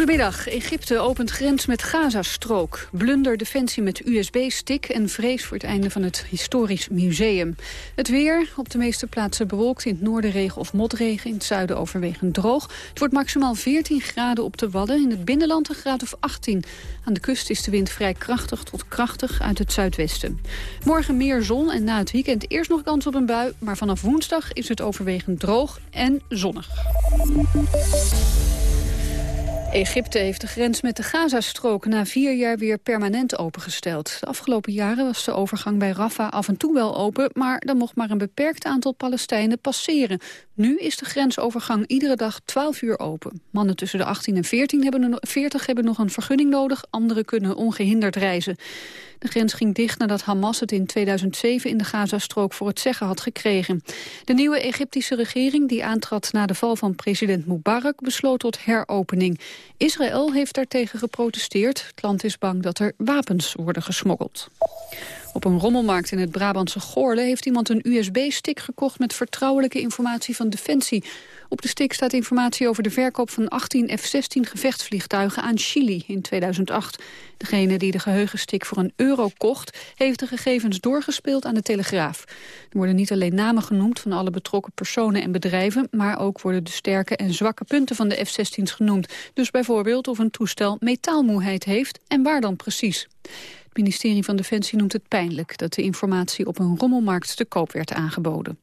Goedemiddag. Egypte opent grens met Gazastrook. Blunder defensie met USB-stick en vrees voor het einde van het historisch museum. Het weer, op de meeste plaatsen bewolkt, in het noorden regen of motregen, in het zuiden overwegend droog. Het wordt maximaal 14 graden op de Wadden, in het binnenland een graad of 18. Aan de kust is de wind vrij krachtig tot krachtig uit het zuidwesten. Morgen meer zon en na het weekend eerst nog kans op een bui, maar vanaf woensdag is het overwegend droog en zonnig. Egypte heeft de grens met de Gazastrook na vier jaar weer permanent opengesteld. De afgelopen jaren was de overgang bij Rafah af en toe wel open... maar dan mocht maar een beperkt aantal Palestijnen passeren. Nu is de grensovergang iedere dag 12 uur open. Mannen tussen de 18 en 14 hebben 40 hebben nog een vergunning nodig. Anderen kunnen ongehinderd reizen. De grens ging dicht nadat Hamas het in 2007 in de Gazastrook voor het zeggen had gekregen. De nieuwe Egyptische regering, die aantrad na de val van president Mubarak, besloot tot heropening. Israël heeft daartegen geprotesteerd. Het land is bang dat er wapens worden gesmokkeld. Op een rommelmarkt in het Brabantse Goorle heeft iemand een USB-stick gekocht met vertrouwelijke informatie van Defensie. Op de stick staat informatie over de verkoop van 18 F-16 gevechtsvliegtuigen aan Chili in 2008. Degene die de geheugenstick voor een euro kocht, heeft de gegevens doorgespeeld aan de Telegraaf. Er worden niet alleen namen genoemd van alle betrokken personen en bedrijven, maar ook worden de sterke en zwakke punten van de F-16's genoemd. Dus bijvoorbeeld of een toestel metaalmoeheid heeft en waar dan precies. Het ministerie van Defensie noemt het pijnlijk dat de informatie op een rommelmarkt te koop werd aangeboden.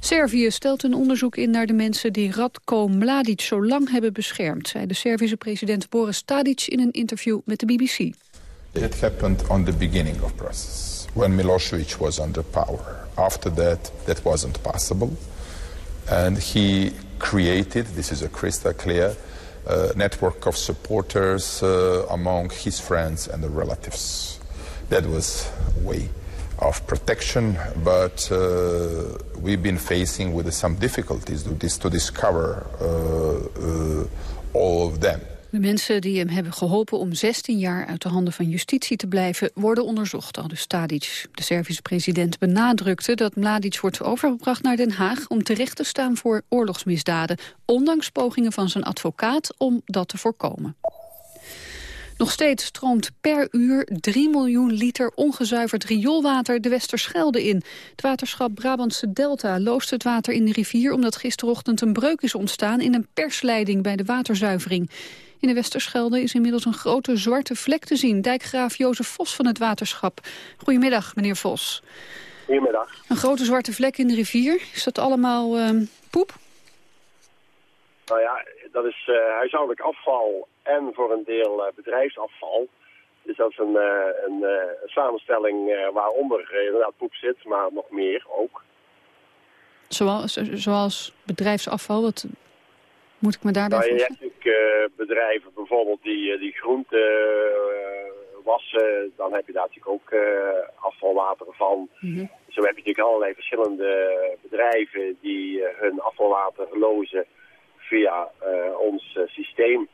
Servië stelt een onderzoek in naar de mensen die Radko Mladic zo lang hebben beschermd, zei de Servische president Boris Tadic in een interview met de BBC. It happened on the beginning of process, when Milosevic was under power. After that, that wasn't possible. And he created, this is a crystal clear, network of supporters uh, among his friends and the relatives. That was a way of protection, but uh, we've been facing with some difficulties to, this, to discover uh, uh, all of them. De mensen die hem hebben geholpen om 16 jaar uit de handen van justitie te blijven... worden onderzocht, al dus Tadic. De Servische president benadrukte dat Mladic wordt overgebracht naar Den Haag... om terecht te staan voor oorlogsmisdaden... ondanks pogingen van zijn advocaat om dat te voorkomen. Nog steeds stroomt per uur 3 miljoen liter ongezuiverd rioolwater de Westerschelde in. Het waterschap Brabantse Delta loost het water in de rivier... omdat gisterochtend een breuk is ontstaan in een persleiding bij de waterzuivering. In de Westerschelde is inmiddels een grote zwarte vlek te zien. Dijkgraaf Jozef Vos van het waterschap. Goedemiddag, meneer Vos. Goedemiddag. Een grote zwarte vlek in de rivier. Is dat allemaal uh, poep? Nou ja, dat is uh, huishoudelijk afval en voor een deel uh, bedrijfsafval. Dus dat is een, een samenstelling waaronder inderdaad poep zit, maar nog meer ook. Zoals, zoals bedrijfsafval, wat moet ik me daarbij nou, Je hebt natuurlijk bedrijven bijvoorbeeld die, die groenten wassen. Dan heb je daar natuurlijk ook afvalwater van. Mm Zo heb je natuurlijk allerlei verschillende bedrijven die hun afvalwater lozen via ons systeem.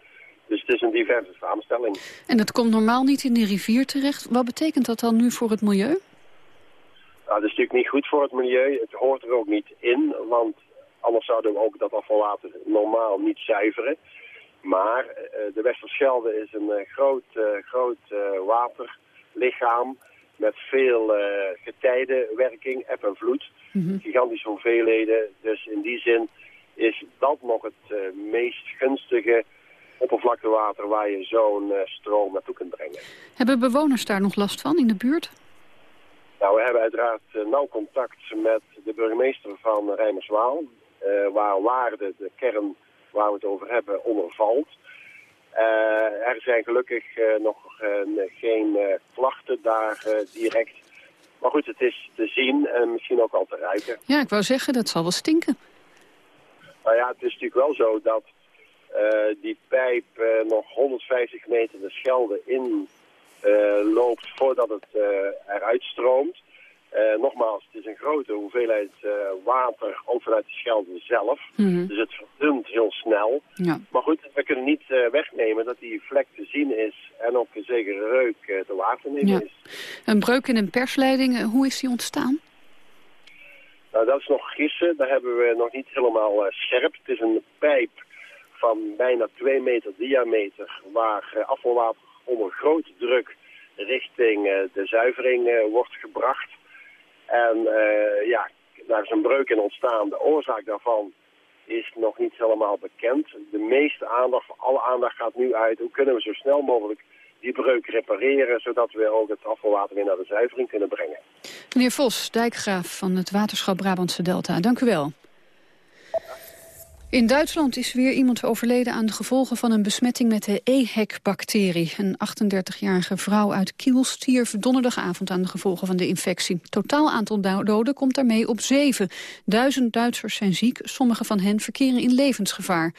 Dus het is een diverse samenstelling. En dat komt normaal niet in de rivier terecht. Wat betekent dat dan nu voor het milieu? Nou, dat is natuurlijk niet goed voor het milieu. Het hoort er ook niet in, want anders zouden we ook dat afvalwater normaal niet zuiveren. Maar uh, de Westerschelde is een groot, groot waterlichaam met veel getijdenwerking, eb en vloed. Mm Gigantische hoeveelheden. Dus in die zin is dat nog het meest gunstige oppervlaktewater waar je zo'n stroom naartoe kunt brengen. Hebben bewoners daar nog last van in de buurt? Nou, we hebben uiteraard nauw contact met de burgemeester van Rijmerswaal, waar Waarde, de kern waar we het over hebben, onder valt. er zijn gelukkig nog geen klachten daar direct. Maar goed, het is te zien en misschien ook al te ruiken. Ja, ik wou zeggen, dat zal wel stinken. Nou ja, het is natuurlijk wel zo dat uh, die pijp uh, nog 150 meter de Schelde in uh, loopt voordat het eruit stroomt. Nogmaals, het is een grote hoeveelheid water, ook vanuit de Schelde zelf. Mm Dus het verdunt heel snel. Ja. Maar goed, we kunnen niet wegnemen dat die vlek te zien is en ook een zekere reuk te waar te nemen ja. is. Een breuk in een persleiding, hoe is die ontstaan? Nou, dat is nog gissen. Daar hebben we nog niet helemaal scherp. Het is een pijp van bijna 2 meter diameter... waar afvalwater onder grote druk richting de zuivering wordt gebracht. En ja, daar is een breuk in ontstaan. De oorzaak daarvan is nog niet helemaal bekend. De meeste aandacht, alle aandacht gaat nu uit. Hoe kunnen we zo snel mogelijk die breuk repareren... zodat we ook het afvalwater weer naar de zuivering kunnen brengen. Meneer Vos, dijkgraaf van het waterschap Brabantse Delta. Dank u wel. In Duitsland is weer iemand overleden aan de gevolgen van een besmetting met de EHEC-bacterie. Een 38-jarige vrouw uit Kiel stierf donderdagavond aan de gevolgen van de infectie. Totaal aantal doden komt daarmee op zeven. Duizend Duitsers zijn ziek, sommige van hen verkeren in levensgevaar.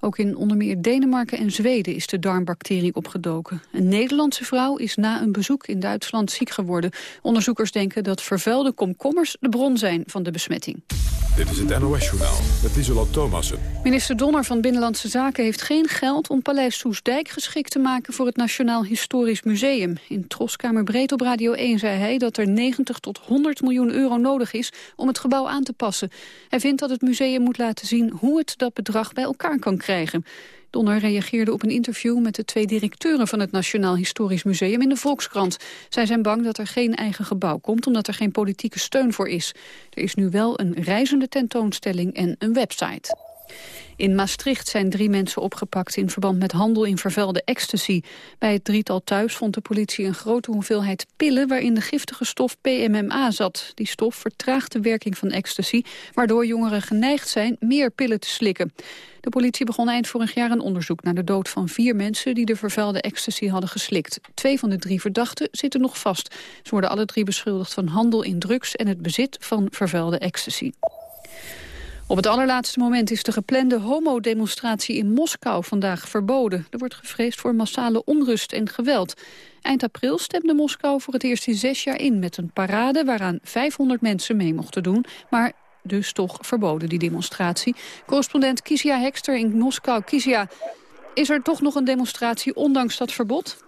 Ook in onder meer Denemarken en Zweden is de darmbacterie opgedoken. Een Nederlandse vrouw is na een bezoek in Duitsland ziek geworden. Onderzoekers denken dat vervuilde komkommers de bron zijn van de besmetting. Dit is het NOS-journaal met Isola Thomassen. Minister Donner van Binnenlandse Zaken heeft geen geld om Paleis Soesdijk geschikt te maken voor het Nationaal Historisch Museum. In Troskamer Breed op Radio 1 zei hij dat er 90 tot 100 miljoen euro nodig is om het gebouw aan te passen. Hij vindt dat het museum moet laten zien hoe het dat bedrag bij elkaar kan krijgen. Donner reageerde op een interview met de twee directeuren van het Nationaal Historisch Museum in de Volkskrant. Zij zijn bang dat er geen eigen gebouw komt omdat er geen politieke steun voor is. Er is nu wel een reizende tentoonstelling en een website. In Maastricht zijn drie mensen opgepakt in verband met handel in vervuilde ecstasy. Bij het drietal thuis vond de politie een grote hoeveelheid pillen waarin de giftige stof PMMA zat. Die stof vertraagt de werking van ecstasy, waardoor jongeren geneigd zijn meer pillen te slikken. De politie begon eind vorig jaar een onderzoek naar de dood van vier mensen die de vervuilde ecstasy hadden geslikt. Twee van de drie verdachten zitten nog vast. Ze worden alle drie beschuldigd van handel in drugs en het bezit van vervuilde ecstasy. Op het allerlaatste moment is de geplande homodemonstratie in Moskou vandaag verboden. Er wordt gevreesd voor massale onrust en geweld. Eind april stemde Moskou voor het eerst in zes jaar in met een parade waaraan 500 mensen mee mochten doen. Maar dus toch verboden, die demonstratie. Correspondent Kisia Hekster in Moskou. Kisia, is er toch nog een demonstratie ondanks dat verbod?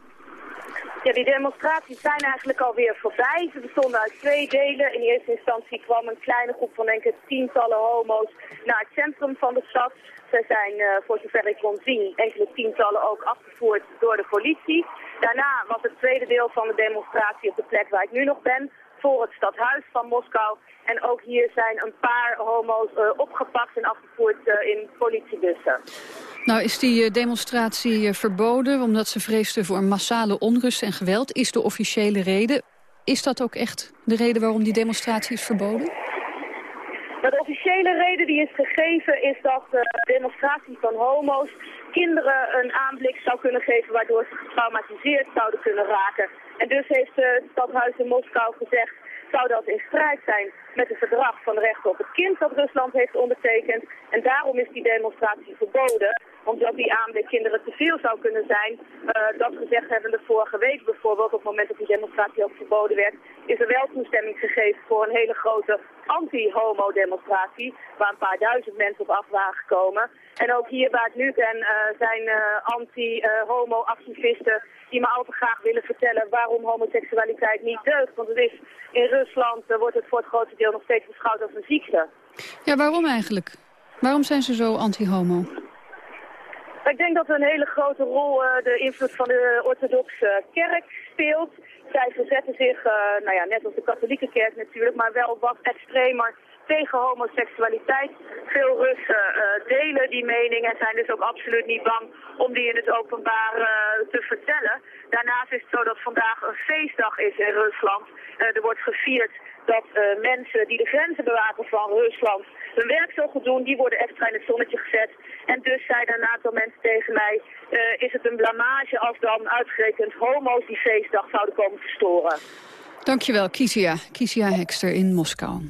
Ja, die demonstraties zijn eigenlijk alweer voorbij. Ze bestonden uit twee delen. In eerste instantie kwam een kleine groep van ik tientallen homo's naar het centrum van de stad. Ze zijn, uh, voor zover ik kon zien, enkele tientallen ook afgevoerd door de politie. Daarna was het tweede deel van de demonstratie op de plek waar ik nu nog ben, voor het stadhuis van Moskou. En ook hier zijn een paar homo's uh, opgepakt en afgevoerd uh, in politiebussen. Nou is die eh, demonstratie eh, verboden omdat ze vreesden voor massale onrust en geweld. Is de officiële reden. Is dat ook echt de reden waarom die demonstratie is verboden? De officiële reden die is gegeven is dat de demonstratie van homo's kinderen een aanblik zou kunnen geven waardoor ze getraumatiseerd zouden kunnen raken. En dus heeft het stadhuis in Moskou gezegd zou dat in strijd zijn met het verdrag van rechten op het kind dat Rusland heeft ondertekend. En daarom is die demonstratie verboden, omdat die aanblik kinderen te veel zou kunnen zijn. Uh, dat gezegd hebben de vorige week bijvoorbeeld, op het moment dat die demonstratie ook verboden werd, is er wel toestemming gegeven voor een hele grote anti-homo-demonstratie, waar een paar duizend mensen op af waren gekomen. En ook hier waar ik nu ben uh, zijn uh, anti-homo-activisten die me altijd graag willen vertellen waarom homoseksualiteit niet deugt. Want het is, in Rusland uh, wordt het voor het grootste deel nog steeds beschouwd als een ziekte. Ja, waarom eigenlijk? Waarom zijn ze zo anti-homo? Ik denk dat een hele grote rol uh, de invloed van de orthodoxe kerk speelt. Zij verzetten zich, uh, nou ja, net als de katholieke kerk natuurlijk, maar wel wat extremer tegen homoseksualiteit. Veel Russen uh, delen die mening en zijn dus ook absoluut niet bang om die in het openbaar uh, te vertellen. Daarnaast is het zo dat vandaag een feestdag is in Rusland. Uh, er wordt gevierd dat mensen die de grenzen bewaken van Rusland hun werk zo goed doen, die worden extra in het zonnetje gezet. En dus zeiden een aantal mensen tegen mij, is het een blamage als dan uitgerekend homo's die feestdag zouden komen verstoren. Dankjewel, Kisia. Kisia Hekster in Moskou.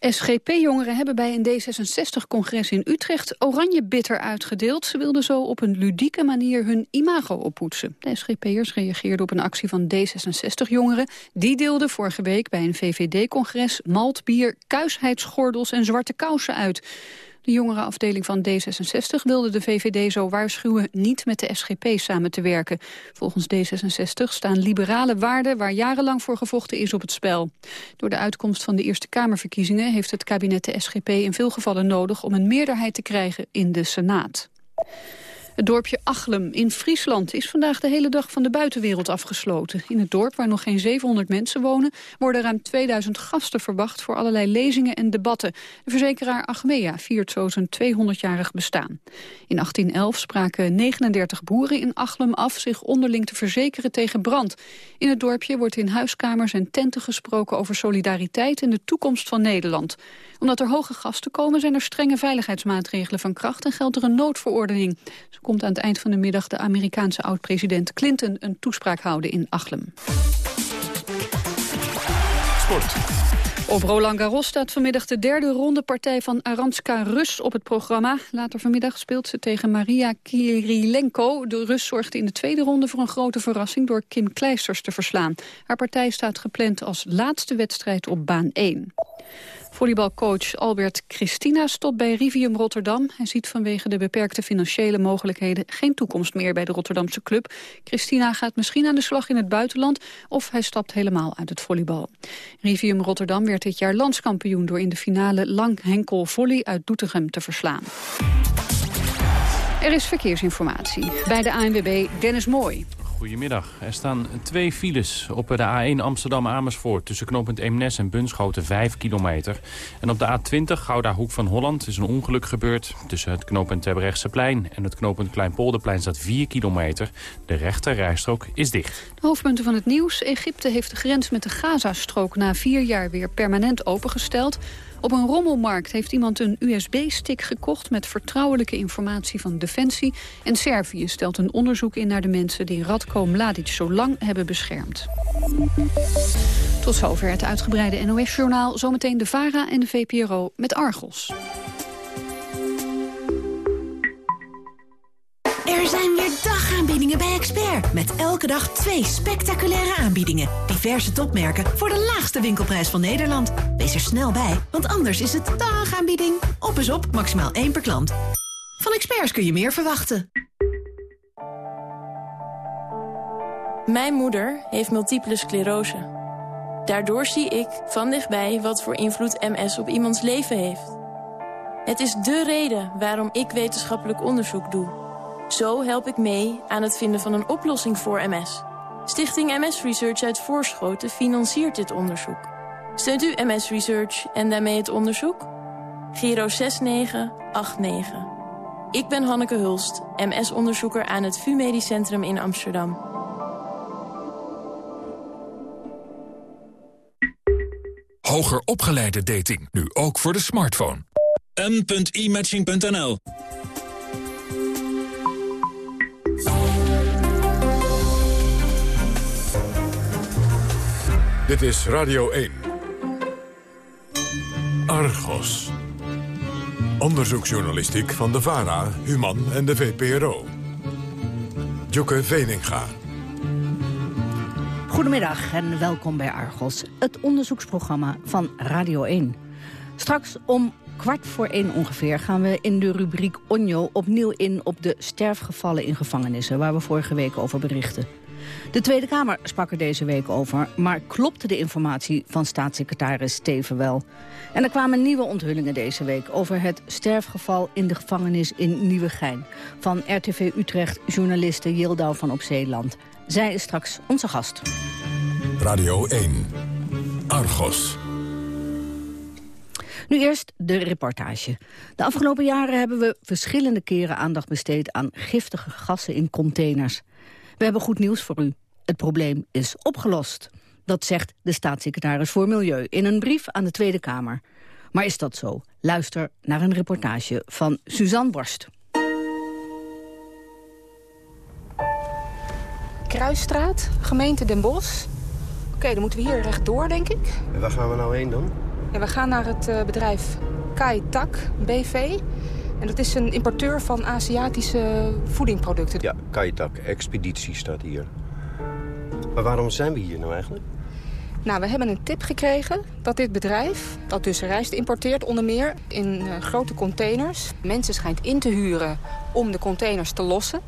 SGP-jongeren hebben bij een D66-congres in Utrecht oranje bitter uitgedeeld. Ze wilden zo op een ludieke manier hun imago oppoetsen. De SGP'ers reageerden op een actie van D66-jongeren. Die deelden vorige week bij een VVD-congres maltbier, kuisheidsgordels en zwarte kousen uit. De jongere afdeling van D66 wilde de VVD zo waarschuwen niet met de SGP samen te werken. Volgens D66 staan liberale waarden waar jarenlang voor gevochten is op het spel. Door de uitkomst van de Eerste Kamerverkiezingen heeft het kabinet de SGP in veel gevallen nodig om een meerderheid te krijgen in de Senaat. Het dorpje Achlem in Friesland is vandaag de hele dag van de buitenwereld afgesloten. In het dorp, waar nog geen 700 mensen wonen, worden ruim 2000 gasten verwacht voor allerlei lezingen en debatten. De verzekeraar Achmea viert zo zijn 200-jarig bestaan. In 1811 spraken 39 boeren in Achlem af zich onderling te verzekeren tegen brand. In het dorpje wordt in huiskamers en tenten gesproken over solidariteit en de toekomst van Nederland omdat er hoge gasten komen zijn er strenge veiligheidsmaatregelen van kracht en geldt er een noodverordening. Komt aan het eind van de middag de Amerikaanse oud-president Clinton een toespraak houden in Achlem. Sport. Op Roland Garros staat vanmiddag de derde ronde partij van Aranska Rus op het programma. Later vanmiddag speelt ze tegen Maria Kirilenko. De Rus zorgde in de tweede ronde voor een grote verrassing door Kim Kleisters te verslaan. Haar partij staat gepland als laatste wedstrijd op baan 1. Volleybalcoach Albert Christina stopt bij Rivium Rotterdam. Hij ziet vanwege de beperkte financiële mogelijkheden geen toekomst meer bij de Rotterdamse club. Christina gaat misschien aan de slag in het buitenland of hij stapt helemaal uit het volleybal. Rivium Rotterdam werd dit jaar landskampioen door in de finale lang henkel volley uit Doetinchem te verslaan. Er is verkeersinformatie bij de ANWB Dennis Mooi. Goedemiddag. Er staan twee files op de A1 Amsterdam-Amersfoort... tussen knooppunt Eemnes en Bunschoten 5 kilometer. En op de A20 Gouda Hoek van Holland is een ongeluk gebeurd. Tussen het knooppunt Terbrechtseplein en het knooppunt Kleinpolderplein staat 4 kilometer. De rechte rijstrook is dicht. Hoofdpunten van het nieuws. Egypte heeft de grens met de Gazastrook na vier jaar weer permanent opengesteld... Op een rommelmarkt heeft iemand een USB-stick gekocht... met vertrouwelijke informatie van Defensie. En Servië stelt een onderzoek in naar de mensen... die Radko Mladic zo lang hebben beschermd. Tot zover het uitgebreide NOS-journaal. Zometeen de VARA en de VPRO met Argos. Er zijn weer dagaanbiedingen bij Expert. Met elke dag twee spectaculaire aanbiedingen. Diverse topmerken voor de laagste winkelprijs van Nederland. Wees er snel bij, want anders is het dagaanbieding. Op is op, maximaal één per klant. Van Experts kun je meer verwachten. Mijn moeder heeft multiple sclerose. Daardoor zie ik van dichtbij wat voor invloed MS op iemands leven heeft. Het is dé reden waarom ik wetenschappelijk onderzoek doe. Zo help ik mee aan het vinden van een oplossing voor MS. Stichting MS Research uit Voorschoten financiert dit onderzoek. Steunt u MS Research en daarmee het onderzoek? Giro 6989. Ik ben Hanneke Hulst, MS-onderzoeker aan het VU Medisch Centrum in Amsterdam. Hoger opgeleide dating, nu ook voor de smartphone. m.imatching.nl Dit is Radio 1. Argos. Onderzoeksjournalistiek van de VARA, Human en de VPRO. Joke Veninga. Goedemiddag en welkom bij Argos, het onderzoeksprogramma van Radio 1. Straks om kwart voor één ongeveer gaan we in de rubriek Onjo opnieuw in op de sterfgevallen in gevangenissen, waar we vorige week over berichten. De Tweede Kamer sprak er deze week over, maar klopte de informatie van staatssecretaris Steven wel? En er kwamen nieuwe onthullingen deze week over het sterfgeval in de gevangenis in Nieuwegein. Van RTV Utrecht journaliste Yildau van Op Zeeland. Zij is straks onze gast. Radio 1. Argos. Nu eerst de reportage. De afgelopen jaren hebben we verschillende keren aandacht besteed aan giftige gassen in containers. We hebben goed nieuws voor u. Het probleem is opgelost. Dat zegt de staatssecretaris voor Milieu in een brief aan de Tweede Kamer. Maar is dat zo? Luister naar een reportage van Suzanne Borst. Kruisstraat, gemeente Den Bosch. Oké, dan moeten we hier rechtdoor, denk ik. En waar gaan we nou heen dan? Ja, we gaan naar het uh, bedrijf Kai Tak BV. En dat is een importeur van Aziatische voedingproducten. Ja, Kai Tak, expeditie staat hier. Maar waarom zijn we hier nou eigenlijk? Nou, we hebben een tip gekregen dat dit bedrijf, dat dus rijst importeert onder meer in uh, grote containers, mensen schijnt in te huren om de containers te lossen.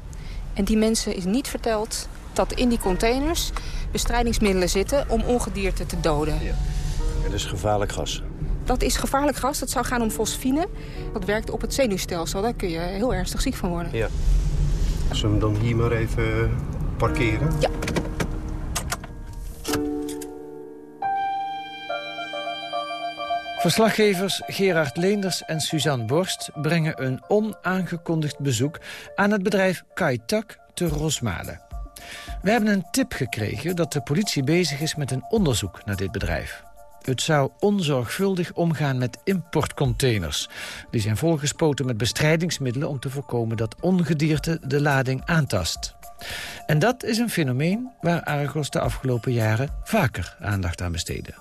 En die mensen is niet verteld dat in die containers bestrijdingsmiddelen zitten om ongedierte te doden. Ja. Dat is gevaarlijk gas. Dat is gevaarlijk gas. Het zou gaan om fosfine. Dat werkt op het zenuwstelsel. Daar kun je heel ernstig ziek van worden. Ja. Zullen we hem dan hier maar even parkeren? Ja. Verslaggevers Gerard Leenders en Suzanne Borst brengen een onaangekondigd bezoek aan het bedrijf Kaitak te Rosmalen. We hebben een tip gekregen dat de politie bezig is met een onderzoek naar dit bedrijf. Het zou onzorgvuldig omgaan met importcontainers. Die zijn volgespoten met bestrijdingsmiddelen om te voorkomen dat ongedierte de lading aantast. En dat is een fenomeen waar Argos de afgelopen jaren vaker aandacht aan besteedde.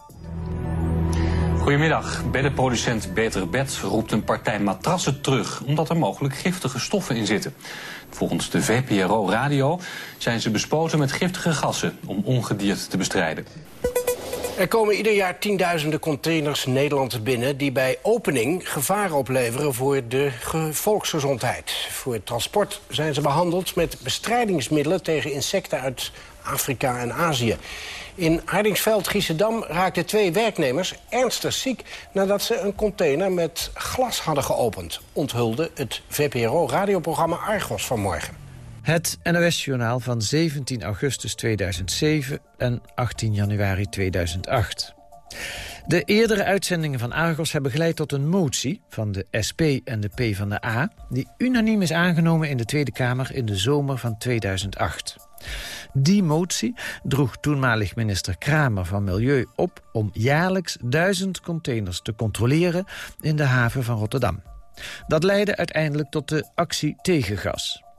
Goedemiddag. Beddenproducent Beter Bed roept een partij matrassen terug... omdat er mogelijk giftige stoffen in zitten. Volgens de VPRO Radio zijn ze bespoten met giftige gassen... om ongedierte te bestrijden. Er komen ieder jaar tienduizenden containers Nederland binnen... die bij opening gevaar opleveren voor de volksgezondheid. Voor het transport zijn ze behandeld met bestrijdingsmiddelen... tegen insecten uit Afrika en Azië. In Hardingsveld, Giesendam raakten twee werknemers ernstig ziek... nadat ze een container met glas hadden geopend. Onthulde het VPRO-radioprogramma Argos vanmorgen. Het NOS-journaal van 17 augustus 2007 en 18 januari 2008. De eerdere uitzendingen van Argos hebben geleid tot een motie van de SP en de P van de A... die unaniem is aangenomen in de Tweede Kamer in de zomer van 2008. Die motie droeg toenmalig minister Kramer van Milieu op... om jaarlijks duizend containers te controleren in de haven van Rotterdam. Dat leidde uiteindelijk tot de actie tegengas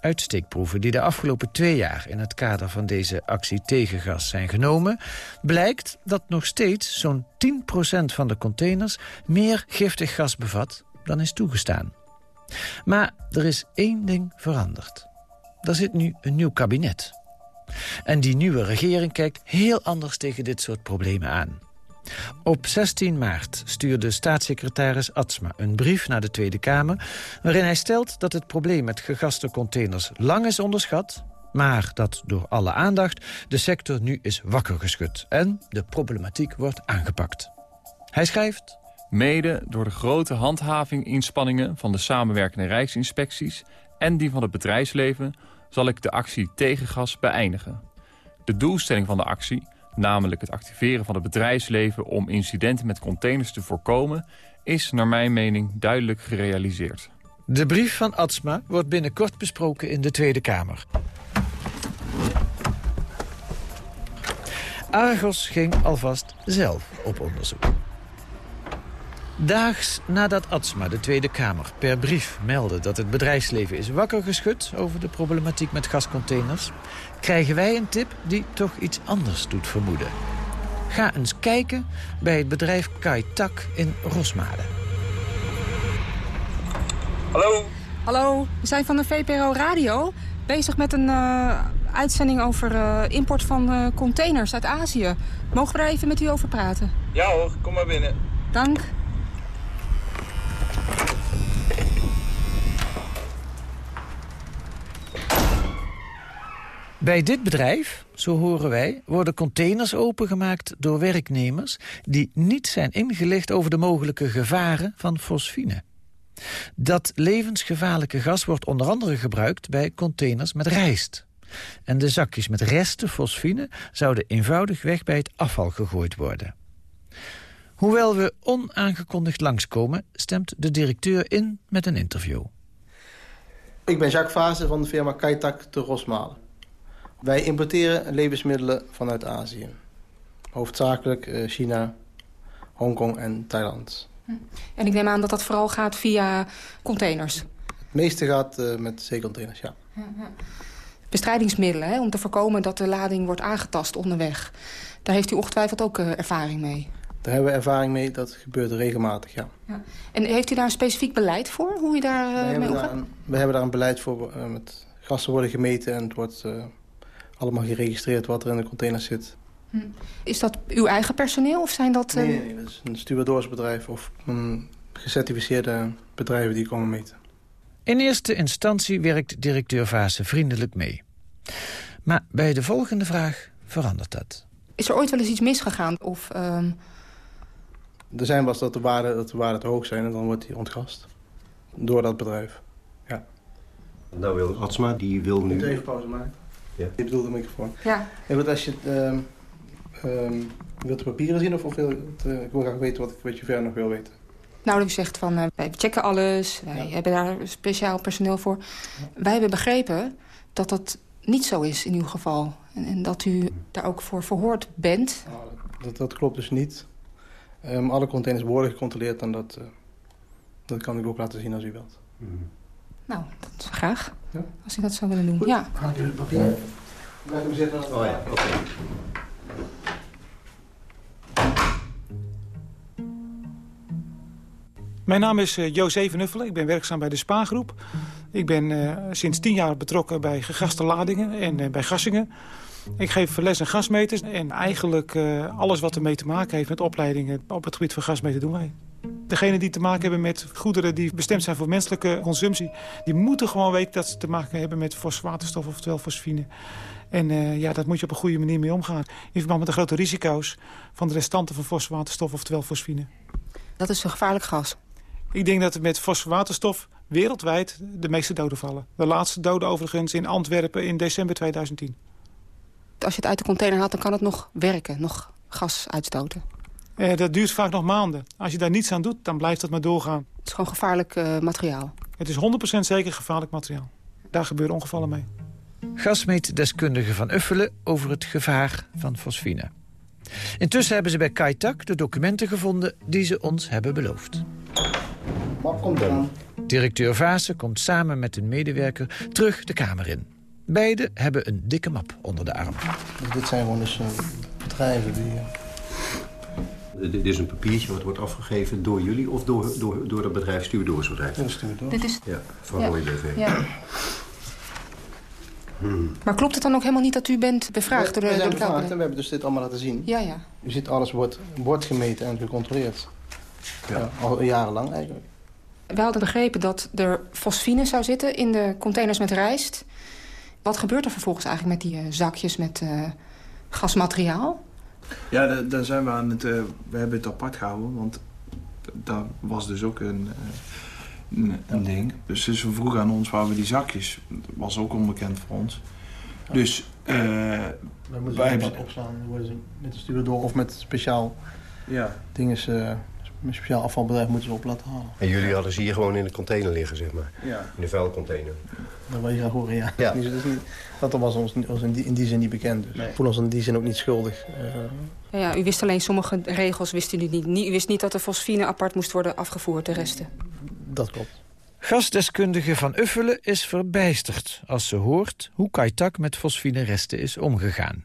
uitsteekproeven die de afgelopen twee jaar in het kader van deze actie tegengas zijn genomen, blijkt dat nog steeds zo'n 10% van de containers meer giftig gas bevat dan is toegestaan. Maar er is één ding veranderd. Er zit nu een nieuw kabinet. En die nieuwe regering kijkt heel anders tegen dit soort problemen aan. Op 16 maart stuurde staatssecretaris Atsma een brief naar de Tweede Kamer... waarin hij stelt dat het probleem met gegaste containers lang is onderschat... maar dat door alle aandacht de sector nu is wakker geschud... en de problematiek wordt aangepakt. Hij schrijft... Mede door de grote handhavinginspanningen van de samenwerkende rijksinspecties... en die van het bedrijfsleven zal ik de actie tegengas beëindigen. De doelstelling van de actie namelijk het activeren van het bedrijfsleven om incidenten met containers te voorkomen, is naar mijn mening duidelijk gerealiseerd. De brief van Atsma wordt binnenkort besproken in de Tweede Kamer. Argos ging alvast zelf op onderzoek. Daags nadat Atsma de Tweede Kamer per brief meldde dat het bedrijfsleven is wakker geschud over de problematiek met gascontainers, krijgen wij een tip die toch iets anders doet vermoeden. Ga eens kijken bij het bedrijf Kaitak in Rosmalen. Hallo. Hallo, we zijn van de VPRO Radio bezig met een uh, uitzending over uh, import van uh, containers uit Azië. Mogen we daar even met u over praten? Ja hoor, kom maar binnen. Dank. Bij dit bedrijf, zo horen wij, worden containers opengemaakt door werknemers... die niet zijn ingelicht over de mogelijke gevaren van fosfine. Dat levensgevaarlijke gas wordt onder andere gebruikt bij containers met rijst. En de zakjes met resten fosfine zouden eenvoudigweg bij het afval gegooid worden. Hoewel we onaangekondigd langskomen, stemt de directeur in met een interview. Ik ben Jacques Vase van de firma Kaitak te Rosmalen. Wij importeren levensmiddelen vanuit Azië. Hoofdzakelijk eh, China, Hongkong en Thailand. Hm. En ik neem aan dat dat vooral gaat via containers? Het meeste gaat uh, met zeecontainers, ja. Bestrijdingsmiddelen, hè, om te voorkomen dat de lading wordt aangetast onderweg. Daar heeft u ongetwijfeld ook uh, ervaring mee? Daar hebben we ervaring mee, dat gebeurt regelmatig, ja. ja. En heeft u daar een specifiek beleid voor, hoe u daar uh, mee omgaat? We hebben daar een beleid voor, met gassen worden gemeten en het wordt allemaal geregistreerd wat er in de container zit. Is dat uw eigen personeel of zijn dat... Nee, eh, nee, nee, dat is een stewardoorsbedrijf of een gecertificeerde bedrijven die komen meten. In eerste instantie werkt directeur Vaassen vriendelijk mee. Maar bij de volgende vraag verandert dat. Is er ooit wel eens iets misgegaan? Of, ehm, Er zijn wel eens dat de waarden, dat de waarden te hoog zijn en dan wordt die ontgast. Door dat bedrijf. Ja. Nou wil Atsma, die wil nu... Moet even pauze maken? Ja. Je bedoelt de microfoon. Ja. En wat als je... ehm ehm, wilt de papieren zien of, of wil het, eh, ik wil graag weten wat, ik- wat je verder nog wil weten. nou, u zegt van, eh, wij checken alles. Wij hebben daar speciaal personeel voor. Wij hebben begrepen dat dat niet zo is in uw geval. En, en dat u daar ook voor verhoord bent. Dat, dat klopt dus niet. Ehm, alle containers worden gecontroleerd en dat, eh, dat kan ik ook laten zien als u wilt. Nou, dat is graag. Ja. Als u dat zou willen doen. Ja. Haal je het papier? Blijf hem zitten. Oh ja, oké. Mijn naam is uh, José van Uffelen. Ik ben werkzaam bij de Spaargroep. Ik ben eh, sinds tien jaar betrokken bij gegaste ladingen en eh, bij gassingen. Ik geef les aan gasmeters en eigenlijk eh, alles wat ermee te maken heeft met opleidingen op het gebied van gasmeten doen wij. Degenen die te maken hebben met goederen die bestemd zijn voor menselijke consumptie... die moeten gewoon weten dat ze te maken hebben met foswaterstof, oftewel fosfine. En eh, ja, dat moet je op een goede manier mee omgaan. In verband met de grote risico's van de restanten van foswaterstof, oftewel fosfine. Dat is een gevaarlijk gas. Ik denk dat er met foswaterstof wereldwijd de meeste doden vallen. De laatste doden overigens in Antwerpen in december 2010. Als je het uit de container haalt, dan kan het nog werken. Nog gas uitstoten. Eh, dat duurt vaak nog maanden. Als je daar niets aan doet, dan blijft het maar doorgaan. Het is gewoon gevaarlijk eh, materiaal. Het is 100% zeker gevaarlijk materiaal. Daar gebeuren ongevallen mee. Gasmeetdeskundige van Uffelen over het gevaar van fosfine. Intussen hebben ze bij Kaitak de documenten gevonden die ze ons hebben beloofd. Wat komt eraan? Directeur Vaassen komt samen met een medewerker terug de kamer in. Beiden hebben een dikke map onder de arm. Dus dit zijn gewoon dus eh, bedrijven die... Dit is een papiertje wat wordt afgegeven door jullie of door, door, door het bedrijf Stuurdoorsbedrijf? Door de stuurdoors. Dit is... Ja, van Ja. Roy BV. Ja. Hmm. Maar klopt het dan ook helemaal niet dat u bent bevraagd door we de, zijn door de bevraagd en we hebben dus dit allemaal laten zien. Ja, ja. U ziet, alles wordt, wordt gemeten en gecontroleerd. Ja. al jarenlang eigenlijk. We hadden begrepen dat er fosfine zou zitten in de containers met rijst. Wat gebeurt er vervolgens eigenlijk met die eh, zakjes met eh, gasmateriaal? Ja, da- daar zijn we aan het... eh, we hebben het apart gehouden, want daar was dus ook een, eh, een, een ding. Dus ze vroegen aan ons waar we die zakjes... Dat was ook onbekend voor ons. Dus eh We moeten wij hebben... opslaan. Dan worden ze met de stuurdoor of met speciaal Ja. dingen, met speciaal afvalbedrijf moeten ze op laten halen. En jullie hadden ze hier gewoon in de container liggen, zeg maar. Ja. In de vuilcontainer. Dat wil je graag horen, ja. Ja. Dus dat, is niet, dat was ons, ons in, die, in die zin niet bekend. Dus we voelen ons in die zin ook niet schuldig. Eh, Ja, ja, u wist alleen sommige regels, wist u niet. U wist niet dat de fosfine apart moest worden afgevoerd, de resten. dat klopt. Gasdeskundige van Uffelen is verbijsterd als ze hoort hoe Kaitak met fosfineresten is omgegaan.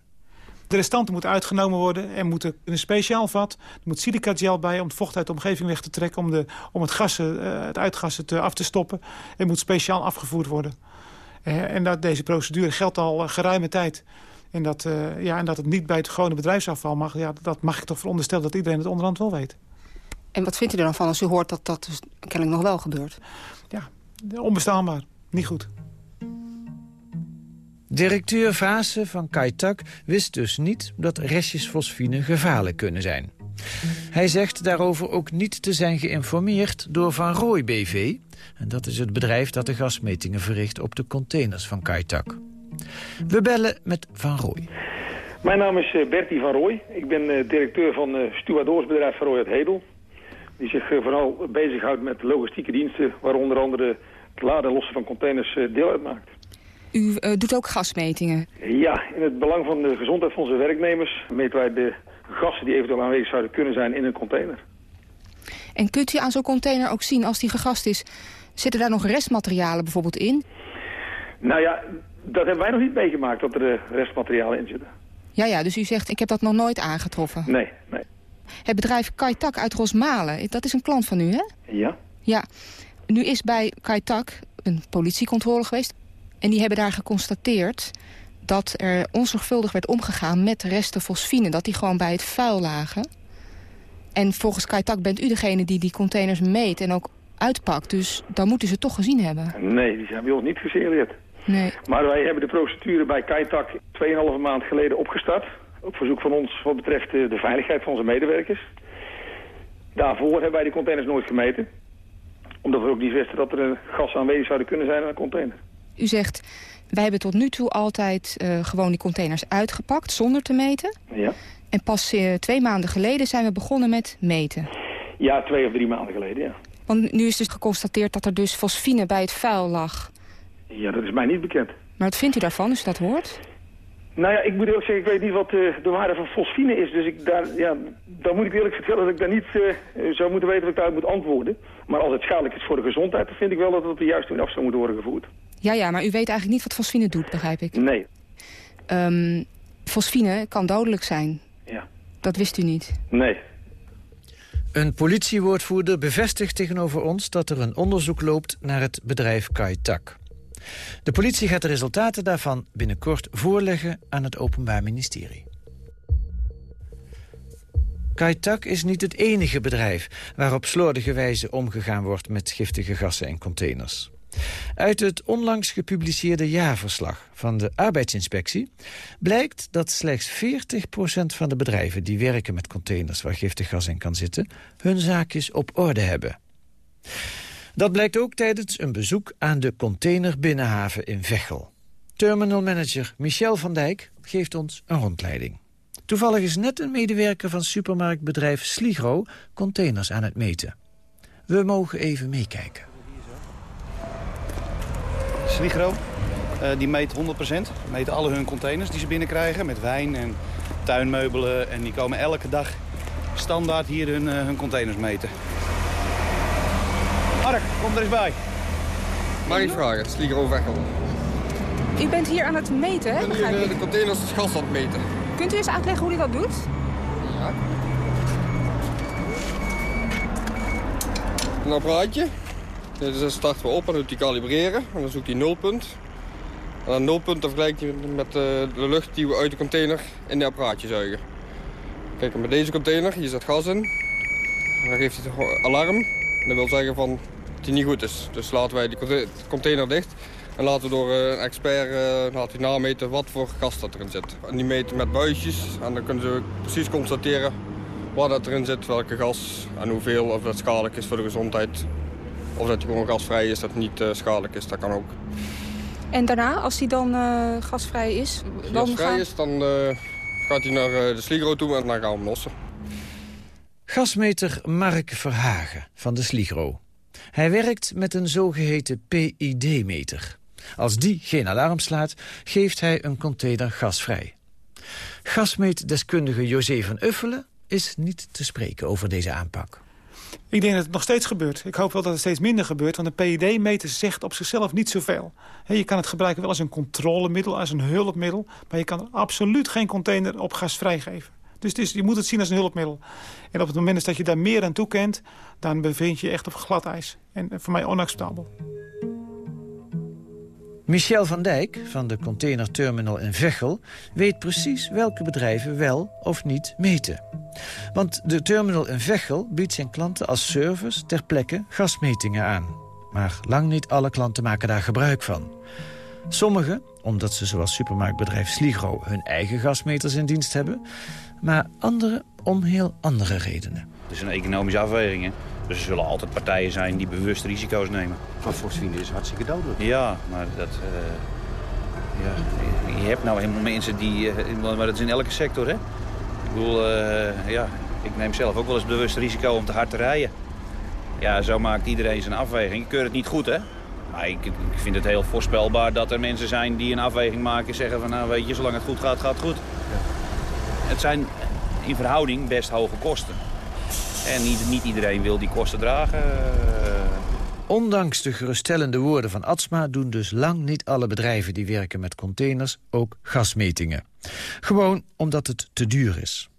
De restanten moeten uitgenomen worden en moeten in een speciaal vat. Er moet silica gel bij om het vocht uit de omgeving weg te trekken... om, de, om het, gassen, eh, het uitgassen te, af te stoppen. Het moet speciaal afgevoerd worden. Eh, en dat, deze procedure geldt al eh, geruime tijd. En dat, ja, en dat het niet bij het gewone bedrijfsafval mag... Ja, dat mag ik toch veronderstellen dat iedereen het onderhand wel weet. En wat vindt u er dan van als u hoort dat dat dus kennelijk nog wel gebeurt? Ja, onbestaanbaar. Niet goed. Directeur Vaassen van Kaitak wist dus niet dat restjes fosfine gevaarlijk kunnen zijn. Hij zegt daarover ook niet te zijn geïnformeerd door Van Rooij BV... en dat is het bedrijf dat de gasmetingen verricht op de containers van Kaitak. We bellen met Van Rooij. Mijn naam is eh, Bertie van Rooij. Ik ben eh, directeur van het stewardoorsbedrijf Van Rooij uit Hedel. Die zich eh, vooral bezighoudt met logistieke diensten... waar onder andere het laden en lossen van containers eh, deel uitmaakt. U eh, doet ook gasmetingen. Ja, in het belang van de gezondheid van onze werknemers... meten wij de gassen die eventueel aanwezig zouden kunnen zijn in een container. En kunt u aan zo'n container ook zien als die gegast is... zitten daar nog restmaterialen bijvoorbeeld in? Nou ja, dat hebben wij nog niet meegemaakt... dat er eh, restmaterialen in zitten. Ja, ja, dus u zegt ik heb dat nog nooit aangetroffen. Nee, nee. Het bedrijf Kaitak uit Rosmalen, dat is een klant van u, hè? Ja? Ja. Nu is bij Kaitak een politiecontrole geweest. En die hebben daar geconstateerd dat er onzorgvuldig werd omgegaan met de resten fosfine. Dat die gewoon bij het vuil lagen. En volgens Kaitak bent u degene die die containers meet en ook uitpakt. Dus dan moeten ze toch gezien hebben. Nee, die zijn bij ons niet gesignaleerd. Nee. Maar wij hebben de procedure bij Kaitak 2,5 maand geleden opgestart. Op verzoek van ons wat betreft de, de veiligheid van onze medewerkers. Daarvoor hebben wij die containers nooit gemeten. Omdat we ook niet wisten dat er een gas aanwezig zouden kunnen zijn in een container. U zegt, wij hebben tot nu toe altijd uh, gewoon die containers uitgepakt zonder te meten. Ja. En pas uh, twee maanden geleden zijn we begonnen met meten. Ja, twee of drie maanden geleden, ja. Want nu is dus geconstateerd dat er dus fosfine bij het vuil lag. Ja, dat is mij niet bekend. Maar wat vindt u daarvan, als u dat hoort? Nou ja, ik moet eerlijk zeggen, ik weet niet wat uh, de waarde van fosfine is. Dus ik daar, ja, dan moet ik eerlijk vertellen dat ik daar niet uh, zou moeten weten wat ik daaruit moet antwoorden. Maar als het schadelijk is voor de gezondheid, dan vind ik wel dat het op de juiste manier af zou moeten worden gevoerd. Ja, ja, maar u weet eigenlijk niet wat fosfine doet, begrijp ik. Nee. Um, fosfine kan dodelijk zijn. Ja. Dat wist u niet? Nee. Een politiewoordvoerder bevestigt tegenover ons dat er een onderzoek loopt naar het bedrijf Kaitak. De politie gaat de resultaten daarvan binnenkort voorleggen aan het Openbaar Ministerie. Kaitak is niet het enige bedrijf waarop slordige wijze omgegaan wordt met giftige gassen en containers. Uit het onlangs gepubliceerde jaarverslag van de arbeidsinspectie blijkt dat slechts 40% van de bedrijven die werken met containers waar giftig gas in kan zitten, hun zaakjes op orde hebben. Dat blijkt ook tijdens een bezoek aan de containerbinnenhaven in Veghel. Terminalmanager Michel van Dijk geeft ons een rondleiding. Toevallig is net een medewerker van supermarktbedrijf Sligro containers aan het meten. We mogen even meekijken. Sligro, uh, die meet 100%. Meten alle hun containers die ze binnenkrijgen met wijn en tuinmeubelen. En die komen elke dag standaard hier hun, uh, hun containers meten. Mark, kom er eens bij. Mag ik vragen? Sligro Veghel. U bent hier aan het meten, hè? Ik ben hier de containers het gas aan het meten. Kunt u eens uitleggen hoe u dat doet? Ja. Een apparaatje. Dus dan starten we op en doet hij kalibreren. En dan zoekt hij nulpunt. En dan nulpunt vergelijkt hij met de, de lucht die we uit de container in de apparaatje zuigen. Kijk, met deze container, hier zit gas in. Dan geeft hij het alarm. Dat wil zeggen van dat hij niet goed is. Dus laten wij die container dicht. En laten we door een expert uh, laten nameten wat voor gas dat erin zit. En die meten met buisjes. En dan kunnen ze precies constateren wat dat erin zit, welke gas en hoeveel. Of dat schadelijk is voor de gezondheid. Of dat hij gewoon gasvrij is, dat het niet uh, schadelijk is. Dat kan ook. En daarna, als hij dan uh, gasvrij is? Als hij dan gasvrij gaan... is, dan gaat hij naar de Sligro toe en dan gaan we hem lossen. Gasmeter Mark Verhagen van de Sligro. Hij werkt met een zogeheten PID-meter. Als die geen alarm slaat, geeft hij een container gasvrij. Gasmeetdeskundige José van Uffelen is niet te spreken over deze aanpak. Ik denk dat het nog steeds gebeurt. Ik hoop wel dat het steeds minder gebeurt. Want een PID-meter zegt op zichzelf niet zoveel. je kan het gebruiken wel als een controlemiddel, als een hulpmiddel. Maar je kan absoluut geen container op gas vrijgeven. Dus is, je moet het zien als een hulpmiddel. En op het moment dat je daar meer aan toekent... dan bevind je je echt op glad ijs. En voor mij onacceptabel. Michel van Dijk van de containerterminal in Veghel... weet precies welke bedrijven wel of niet meten. Want de terminal in Veghel biedt zijn klanten als service... ter plekke gasmetingen aan. Maar lang niet alle klanten maken daar gebruik van. Sommigen, omdat ze zoals supermarktbedrijf Sligro... hun eigen gasmeters in dienst hebben maar anderen om heel andere redenen. Het is een economische afweging. Hè? Dus er zullen altijd partijen zijn die bewust risico's nemen. Maar fosfine is hartstikke dodelijk. Ja, maar dat... Uh, ja, je hebt nou helemaal mensen die... Uh, maar dat is in elke sector, hè? Ik bedoel, uh, ja, ik neem zelf ook wel eens bewust risico om te hard te rijden. Ja, zo maakt iedereen zijn afweging. Ik keur het niet goed, hè? Maar ik, ik, vind het heel voorspelbaar dat er mensen zijn die een afweging maken... en zeggen van, nou weet je, zolang het goed gaat, gaat het goed. Ja het zijn in verhouding best hoge kosten. En niet, niet iedereen wil die kosten dragen. Ondanks de geruststellende woorden van Atsma... doen dus lang niet alle bedrijven die werken met containers ook gasmetingen. Gewoon omdat het te duur is.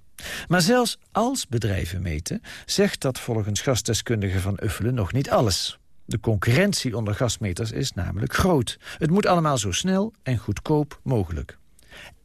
Maar zelfs als bedrijven meten, zegt dat volgens gasdeskundigen van Uffelen nog niet alles. De concurrentie onder gasmeters is namelijk groot. Het moet allemaal zo snel en goedkoop mogelijk.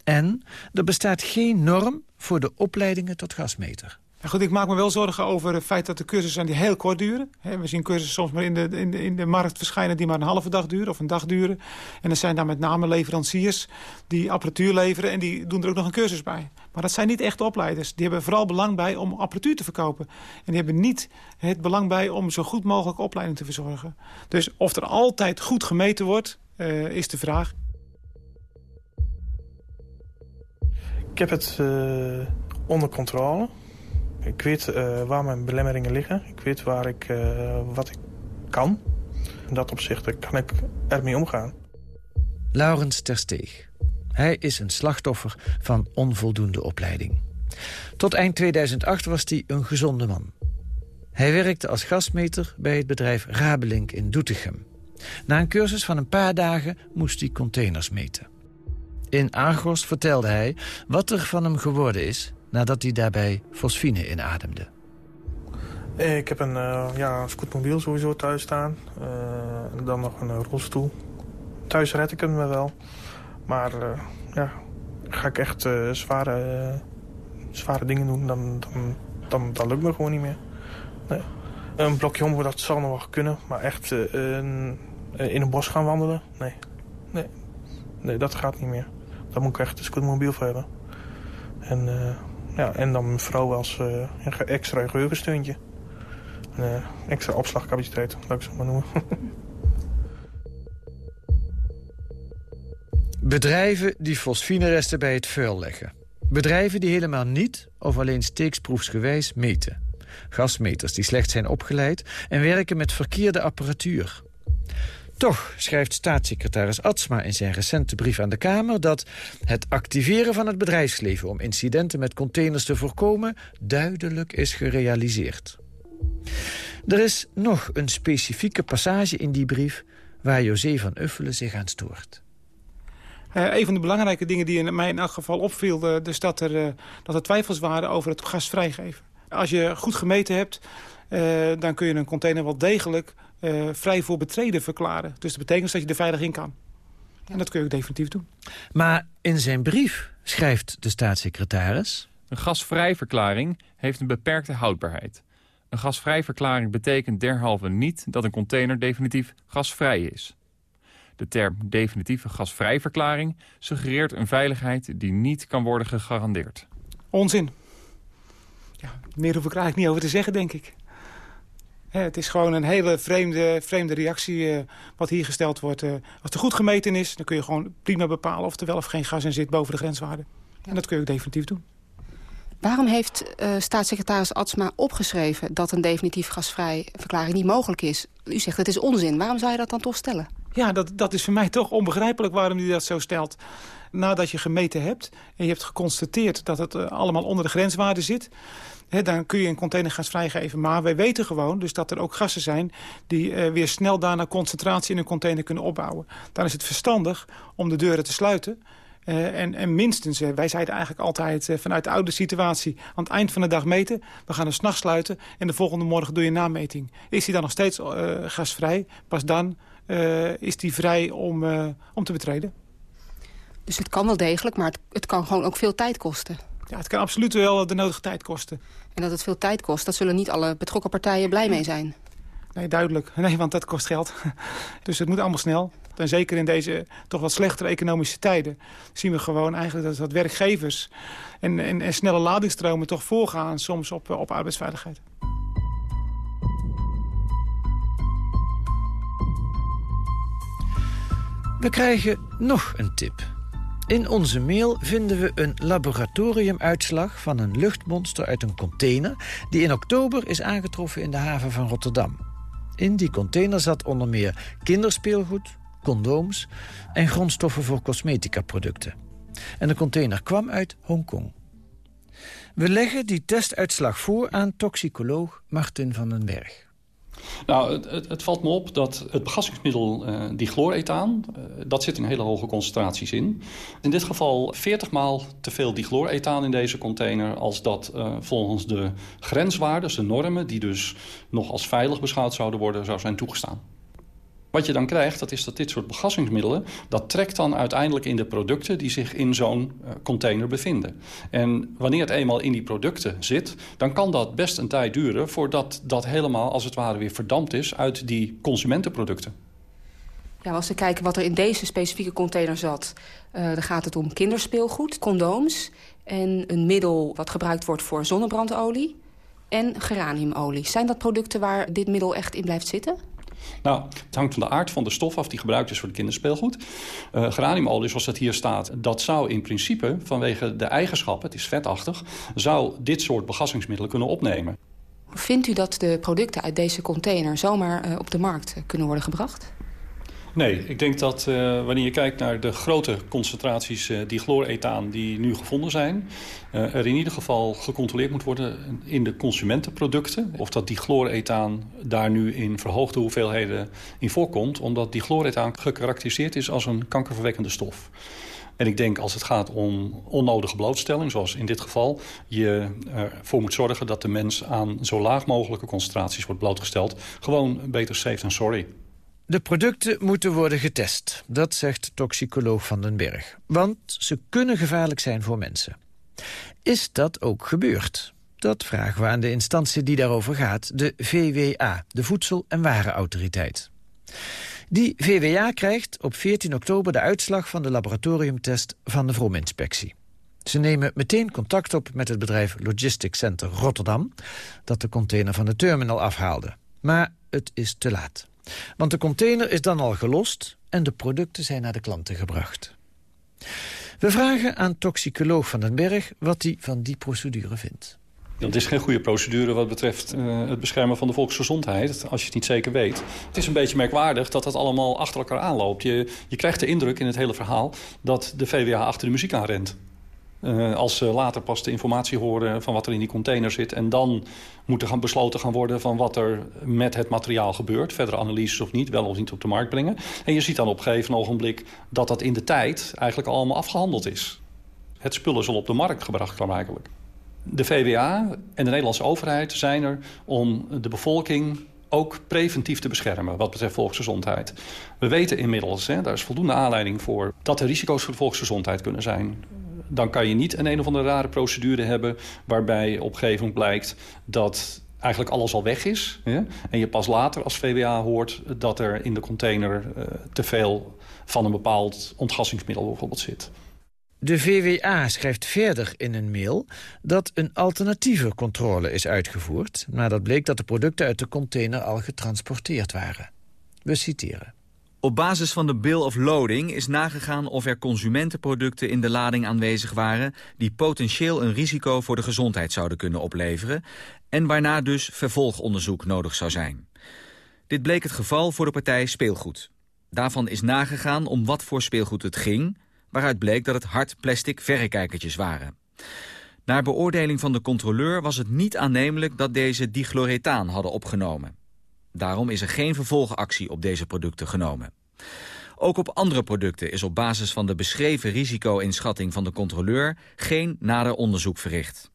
En er bestaat geen norm voor de opleidingen tot gasmeter. Goed, ik maak me wel zorgen over het feit dat er cursussen die heel kort duren. We zien cursussen soms maar in de, in, de, in de markt verschijnen die maar een halve dag duren of een dag duren. En er zijn dan met name leveranciers die apparatuur leveren en die doen er ook nog een cursus bij. Maar dat zijn niet echte opleiders. Die hebben vooral belang bij om apparatuur te verkopen. En die hebben niet het belang bij om zo goed mogelijk opleiding te verzorgen. Dus of er altijd goed gemeten wordt, uh, is de vraag. Ik heb het uh, onder controle. Ik weet uh, waar mijn belemmeringen liggen. Ik weet waar ik, wat ik kan. In dat opzicht kan ik ermee omgaan. Laurens Tersteeg. Hij is een slachtoffer van onvoldoende opleiding. Tot eind 2008 was hij een gezonde man. Hij werkte als gasmeter bij het bedrijf Rabelink in Doetinchem. Na een cursus van een paar dagen moest hij containers meten. In Argos vertelde hij wat er van hem geworden is... nadat hij daarbij fosfine inademde. Ik heb een uh, ja, scootmobiel sowieso thuis staan. Uh, dan nog een rolstoel. Thuis red ik hem wel. Maar ja, ga ik echt zware, zware dingen doen, dan, dan, dan, lukt me gewoon niet meer. Nee. Een blokje om, dat zal nog wel kunnen. Maar echt in een bos gaan wandelen, nee. nee. Nee, dat gaat niet meer. Daar moet ik echt een scootmobiel voor hebben. En, ja, en dan mijn vrouw als uh, extra geheugensteuntje. Uh, extra opslagcapaciteit, laat ik zo maar noemen. Bedrijven die fosfineresten bij het vuil leggen. Bedrijven die helemaal niet of alleen steeksproefsgewijs meten. Gasmeters die slecht zijn opgeleid en werken met verkeerde apparatuur. Toch schrijft staatssecretaris Atsma in zijn recente brief aan de Kamer... dat het activeren van het bedrijfsleven om incidenten met containers te voorkomen... duidelijk is gerealiseerd. Er is nog een specifieke passage in die brief... waar José van Uffelen zich aan stoort. Uh, een van de belangrijke dingen die in mij in elk geval opviel... Uh, dus dat er, uh, dat er twijfels waren over het gas vrijgeven. Als je goed gemeten hebt, dan kun je een container wel degelijk uh, vrij voor betreden verklaren. Dus dat betekent dat je er veilig in kan. En dat kun je ook definitief doen. Maar in zijn brief schrijft de staatssecretaris... Een gasvrijverklaring heeft een beperkte houdbaarheid. Een gasvrijverklaring betekent derhalve niet dat een container definitief gasvrij is. De term definitieve gasvrijverklaring suggereert een veiligheid die niet kan worden gegarandeerd. Onzin. Ja, meer hoef ik er eigenlijk niet over te zeggen, denk ik het is gewoon een hele vreemde, vreemde reactie uh, wat hier gesteld wordt. Uh, als er goed gemeten is, dan kun je gewoon prima bepalen... of er wel of geen gas in zit boven de grenswaarde. En dat kun je ook definitief doen. Waarom heeft uh, staatssecretaris Atsma opgeschreven... dat een definitief gasvrij verklaring niet mogelijk is? U zegt het is onzin. Waarom zou je dat dan toch stellen? Ja, dat, dat is voor mij toch onbegrijpelijk waarom u dat zo stelt. Nadat je gemeten hebt en je hebt geconstateerd... dat het allemaal onder de grenswaarde zit dan kun je een containergas vrijgeven. Maar wij weten gewoon dus dat er ook gassen zijn... die uh, weer snel daarna concentratie in een container kunnen opbouwen. Dan is het verstandig om de deuren te sluiten... Uh, en, en, minstens, uh, wij zeiden eigenlijk altijd vanuit de oude situatie... aan het eind van de dag meten, we gaan hem s'nachts sluiten... en de volgende morgen doe je een nameting. Is hij dan nog steeds gasvrij? Pas dan is hij vrij om, om te betreden. Dus het kan wel degelijk, maar het kan gewoon ook veel tijd kosten. Ja, het kan absoluut wel de nodige tijd kosten. En dat het veel tijd kost, dat zullen niet alle betrokken partijen blij mee zijn. Nee, duidelijk. Nee, want dat kost geld. dus het moet allemaal snel. En zeker in deze toch wat slechtere economische tijden... zien we gewoon eigenlijk dat, dat werkgevers en, en, en snelle ladingsstromen toch voorgaan... soms op, op arbeidsveiligheid. We krijgen nog een tip. In onze mail vinden we een laboratoriumuitslag van een luchtmonster uit een container... die in oktober is aangetroffen in de haven van Rotterdam. In die container zat onder meer kinderspeelgoed, condooms... en grondstoffen voor cosmetica-producten. En de container kwam uit Hongkong. We leggen die testuitslag voor aan toxicoloog Martin van den Berg. Nou, het, het, valt me op dat het begassingsmiddel uh, dichlorethaan... Uh, dat zit in hele hoge concentraties in. In dit geval 40 maal te veel dichlorethaan in deze container... als dat uh, volgens de grenswaarden, de normen... die dus nog als veilig beschouwd zouden worden, zou zijn toegestaan. Wat je dan krijgt, dat is dat dit soort begassingsmiddelen... dat trekt dan uiteindelijk in de producten die zich in zo'n uh, container bevinden. En wanneer het eenmaal in die producten zit... dan kan dat best een tijd duren voordat dat helemaal als het ware weer verdampt is... uit die consumentenproducten. Ja, als we kijken wat er in deze specifieke container zat... Uh, dan gaat het om kinderspeelgoed, condooms... en een middel wat gebruikt wordt voor zonnebrandolie en geraniumolie. Zijn dat producten waar dit middel echt in blijft zitten? Nou, het hangt van de aard van de stof af die gebruikt is voor het kinderspeelgoed. Uh, geraniumolie, zoals dat hier staat, dat zou in principe vanwege de eigenschappen, het is vetachtig, zou dit soort begassingsmiddelen kunnen opnemen. Vindt u dat de producten uit deze container zomaar uh, op de markt kunnen worden gebracht? Nee, ik denk dat uh, wanneer je kijkt naar de grote concentraties uh, dichlorethaan die nu gevonden zijn... Uh, er in ieder geval gecontroleerd moet worden in de consumentenproducten... of dat dichlorethaan daar nu in verhoogde hoeveelheden in voorkomt... omdat dichlorethaan gekarakteriseerd is als een kankerverwekkende stof. En ik denk als het gaat om onnodige blootstelling, zoals in dit geval... je ervoor moet zorgen dat de mens aan zo laag mogelijke concentraties wordt blootgesteld. Gewoon beter safe dan sorry. De producten moeten worden getest, dat zegt toxicoloog Van den Berg. Want ze kunnen gevaarlijk zijn voor mensen. Is dat ook gebeurd? Dat vragen we aan de instantie die daarover gaat, de VWA, de Voedsel- en Warenautoriteit. Die VWA krijgt op 14 oktober de uitslag van de laboratoriumtest van de Vrominspectie. Ze nemen meteen contact op met het bedrijf Logistics Center Rotterdam... dat de container van de terminal afhaalde. Maar het is te laat. Want de container is dan al gelost en de producten zijn naar de klanten gebracht. We vragen aan toxicoloog Van den Berg wat hij van die procedure vindt. Dat is geen goede procedure wat betreft uh, het beschermen van de volksgezondheid, als je het niet zeker weet. Het is een beetje merkwaardig dat dat allemaal achter elkaar aanloopt. Je, je krijgt de indruk in het hele verhaal dat de VWA achter de muziek aanrent. Uh, als ze later pas de informatie horen van wat er in die container zit... en dan moet er gaan besloten gaan worden van wat er met het materiaal gebeurt. Verdere analyses of niet, wel of niet op de markt brengen. En je ziet dan op een gegeven ogenblik dat dat in de tijd eigenlijk allemaal afgehandeld is. Het spul is al op de markt gebracht, eigenlijk. De VWA en de Nederlandse overheid zijn er om de bevolking ook preventief te beschermen wat betreft volksgezondheid. We weten inmiddels, hè, daar is voldoende aanleiding voor... dat er risico's voor de volksgezondheid kunnen zijn dan kan je niet een een of andere rare procedure hebben... waarbij op blijkt dat eigenlijk alles al weg is. Hè? En je pas later als VWA hoort dat er in de container uh, te veel van een bepaald ontgassingsmiddel bijvoorbeeld zit. De VWA schrijft verder in een mail dat een alternatieve controle is uitgevoerd... nadat bleek dat de producten uit de container al getransporteerd waren. We citeren. Op basis van de bill of loading is nagegaan of er consumentenproducten in de lading aanwezig waren... die potentieel een risico voor de gezondheid zouden kunnen opleveren... en waarna dus vervolgonderzoek nodig zou zijn. Dit bleek het geval voor de partij Speelgoed. Daarvan is nagegaan om wat voor speelgoed het ging... waaruit bleek dat het hard plastic verrekijkertjes waren. Naar beoordeling van de controleur was het niet aannemelijk dat deze dichlorethaan hadden opgenomen. Daarom is er geen vervolgactie op deze producten genomen. Ook op andere producten is op basis van de beschreven risico-inschatting van de controleur geen nader onderzoek verricht.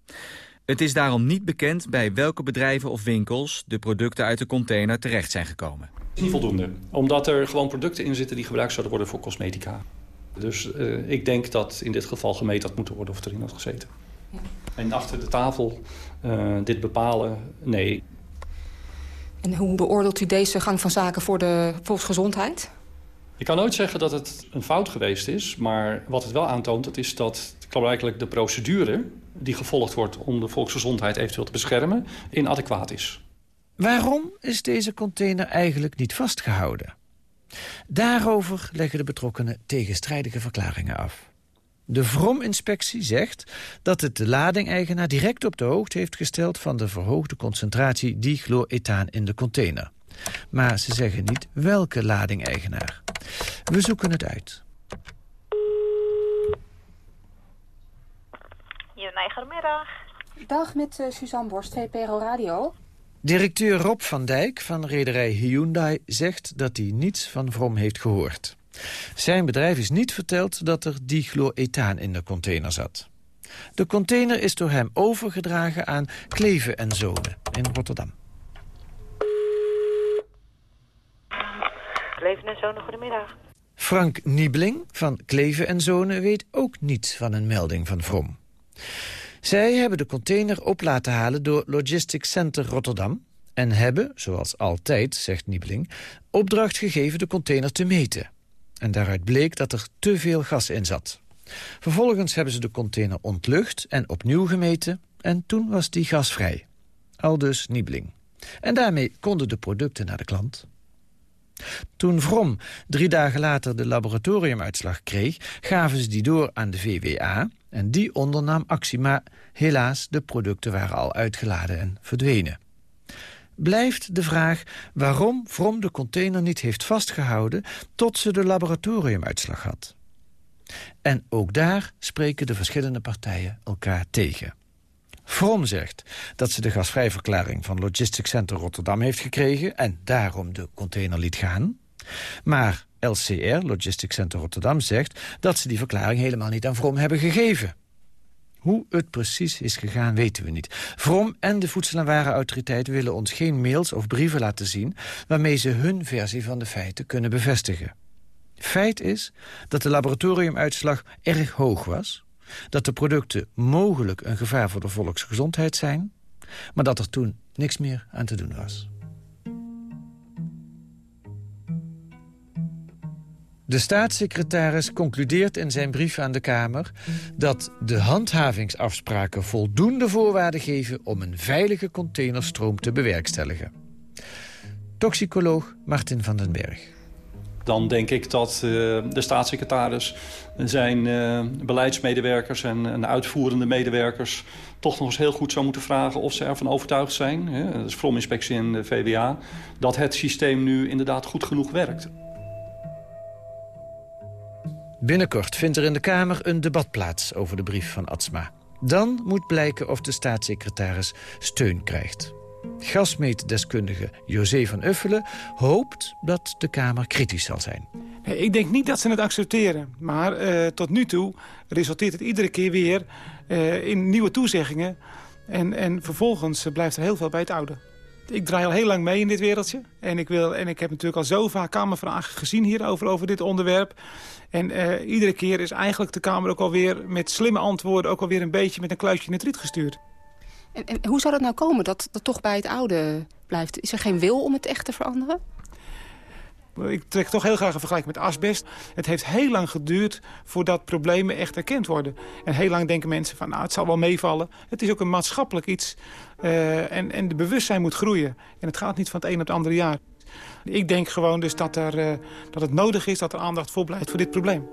Het is daarom niet bekend bij welke bedrijven of winkels de producten uit de container terecht zijn gekomen. Het is niet voldoende, omdat er gewoon producten in zitten die gebruikt zouden worden voor cosmetica. Dus uh, ik denk dat in dit geval gemeten had moeten worden of erin had gezeten. Ja. En achter de tafel uh, dit bepalen, nee, en hoe beoordeelt u deze gang van zaken voor de volksgezondheid? Ik kan nooit zeggen dat het een fout geweest is. Maar wat het wel aantoont, dat is dat klaarblijkelijk de procedure... die gevolgd wordt om de volksgezondheid eventueel te beschermen... inadequaat is. Waarom is deze container eigenlijk niet vastgehouden? Daarover leggen de betrokkenen tegenstrijdige verklaringen af. De Vrom-inspectie zegt dat het de ladingeigenaar direct op de hoogte heeft gesteld van de verhoogde concentratie dichlorethaan in de container. Maar ze zeggen niet welke ladingeigenaar. We zoeken het uit. Goedemiddag. Dag met uh, Suzanne Borst, VPRO Radio. Directeur Rob van Dijk van rederij Hyundai zegt dat hij niets van Vrom heeft gehoord. Zijn bedrijf is niet verteld dat er dichloethaan in de container zat. De container is door hem overgedragen aan Kleven en Zonen in Rotterdam. Kleven en Zonen, goedemiddag. Frank Niebling van Kleven en Zonen weet ook niets van een melding van Vrom. Zij hebben de container op laten halen door Logistics Center Rotterdam... en hebben, zoals altijd, zegt Niebling, opdracht gegeven de container te meten. En daaruit bleek dat er te veel gas in zat. Vervolgens hebben ze de container ontlucht en opnieuw gemeten... en toen was die gasvrij. Aldus Niebling. En daarmee konden de producten naar de klant. Toen Vrom drie dagen later de laboratoriumuitslag kreeg... gaven ze die door aan de VWA en die ondernam actie. Maar helaas, de producten waren al uitgeladen en verdwenen. Blijft de vraag waarom Vrom de container niet heeft vastgehouden... tot ze de laboratoriumuitslag had. En ook daar spreken de verschillende partijen elkaar tegen. From zegt dat ze de gasvrijverklaring van Logistics Center Rotterdam heeft gekregen... en daarom de container liet gaan. Maar LCR, Logistics Center Rotterdam, zegt dat ze die verklaring helemaal niet aan From hebben gegeven. Hoe het precies is gegaan, weten we niet. From en de Voedsel- en Warenautoriteit willen ons geen mails of brieven laten zien... waarmee ze hun versie van de feiten kunnen bevestigen. Feit is dat de laboratoriumuitslag erg hoog was dat de producten mogelijk een gevaar voor de volksgezondheid zijn... maar dat er toen niks meer aan te doen was. De staatssecretaris concludeert in zijn brief aan de Kamer... dat de handhavingsafspraken voldoende voorwaarden geven... om een veilige containerstroom te bewerkstelligen. Toxicoloog Martin van den Berg dan denk ik dat uh, de staatssecretaris zijn uh, beleidsmedewerkers en, en, uitvoerende medewerkers toch nog eens heel goed zou moeten vragen of ze ervan overtuigd zijn, dat is Vrom-inspectie en de VWA, dat het systeem nu inderdaad goed genoeg werkt. Binnenkort vindt er in de Kamer een debat plaats over de brief van Atsma. Dan moet blijken of de staatssecretaris steun krijgt. Gasmeetdeskundige José van Uffelen hoopt dat de Kamer kritisch zal zijn. Nee, ik denk niet dat ze het accepteren. Maar uh, tot nu toe resulteert het iedere keer weer uh, in nieuwe toezeggingen. En, en vervolgens blijft er heel veel bij het oude. Ik draai al heel lang mee in dit wereldje. En ik, wil, en ik heb natuurlijk al zo vaak Kamervragen gezien hierover, over dit onderwerp. En uh, iedere keer is eigenlijk de Kamer ook alweer met slimme antwoorden... ook alweer een beetje met een kluitje in het riet gestuurd. En, en hoe zou dat nou komen, dat dat toch bij het oude blijft? Is er geen wil om het echt te veranderen? Ik trek toch heel graag een vergelijking met asbest. Het heeft heel lang geduurd voordat problemen echt erkend worden. En heel lang denken mensen van, nou, het zal wel meevallen. Het is ook een maatschappelijk iets. Uh, en, en de bewustzijn moet groeien. En het gaat niet van het een op het andere jaar. Ik denk gewoon dus dat, er, uh, dat het nodig is dat er aandacht voor blijft voor dit probleem.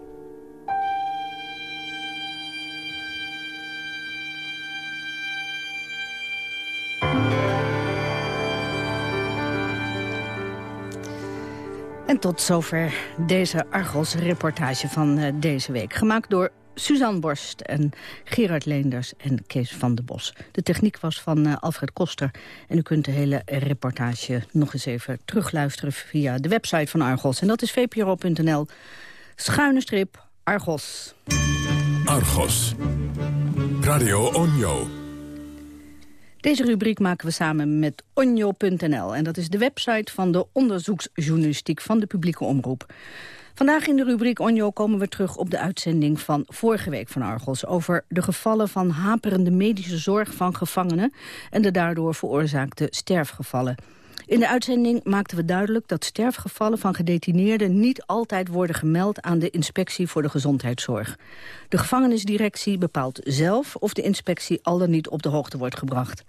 En tot zover deze Argos-reportage van uh, deze week. Gemaakt door Suzanne Borst en Gerard Leenders en Kees van der Bos. De techniek was van uh, Alfred Koster. En u kunt de hele reportage nog eens even terugluisteren via de website van Argos. En dat is vpro.nl. Schuine strip Argos. Argos. Radio Onjo. Deze rubriek maken we samen met onjo.nl. En dat is de website van de onderzoeksjournalistiek van de publieke omroep. Vandaag in de rubriek Onjo komen we terug op de uitzending van vorige week van Argos... over de gevallen van haperende medische zorg van gevangenen... en de daardoor veroorzaakte sterfgevallen. In de uitzending maakten we duidelijk dat sterfgevallen van gedetineerden niet altijd worden gemeld aan de inspectie voor de gezondheidszorg. De gevangenisdirectie bepaalt zelf of de inspectie al dan niet op de hoogte wordt gebracht.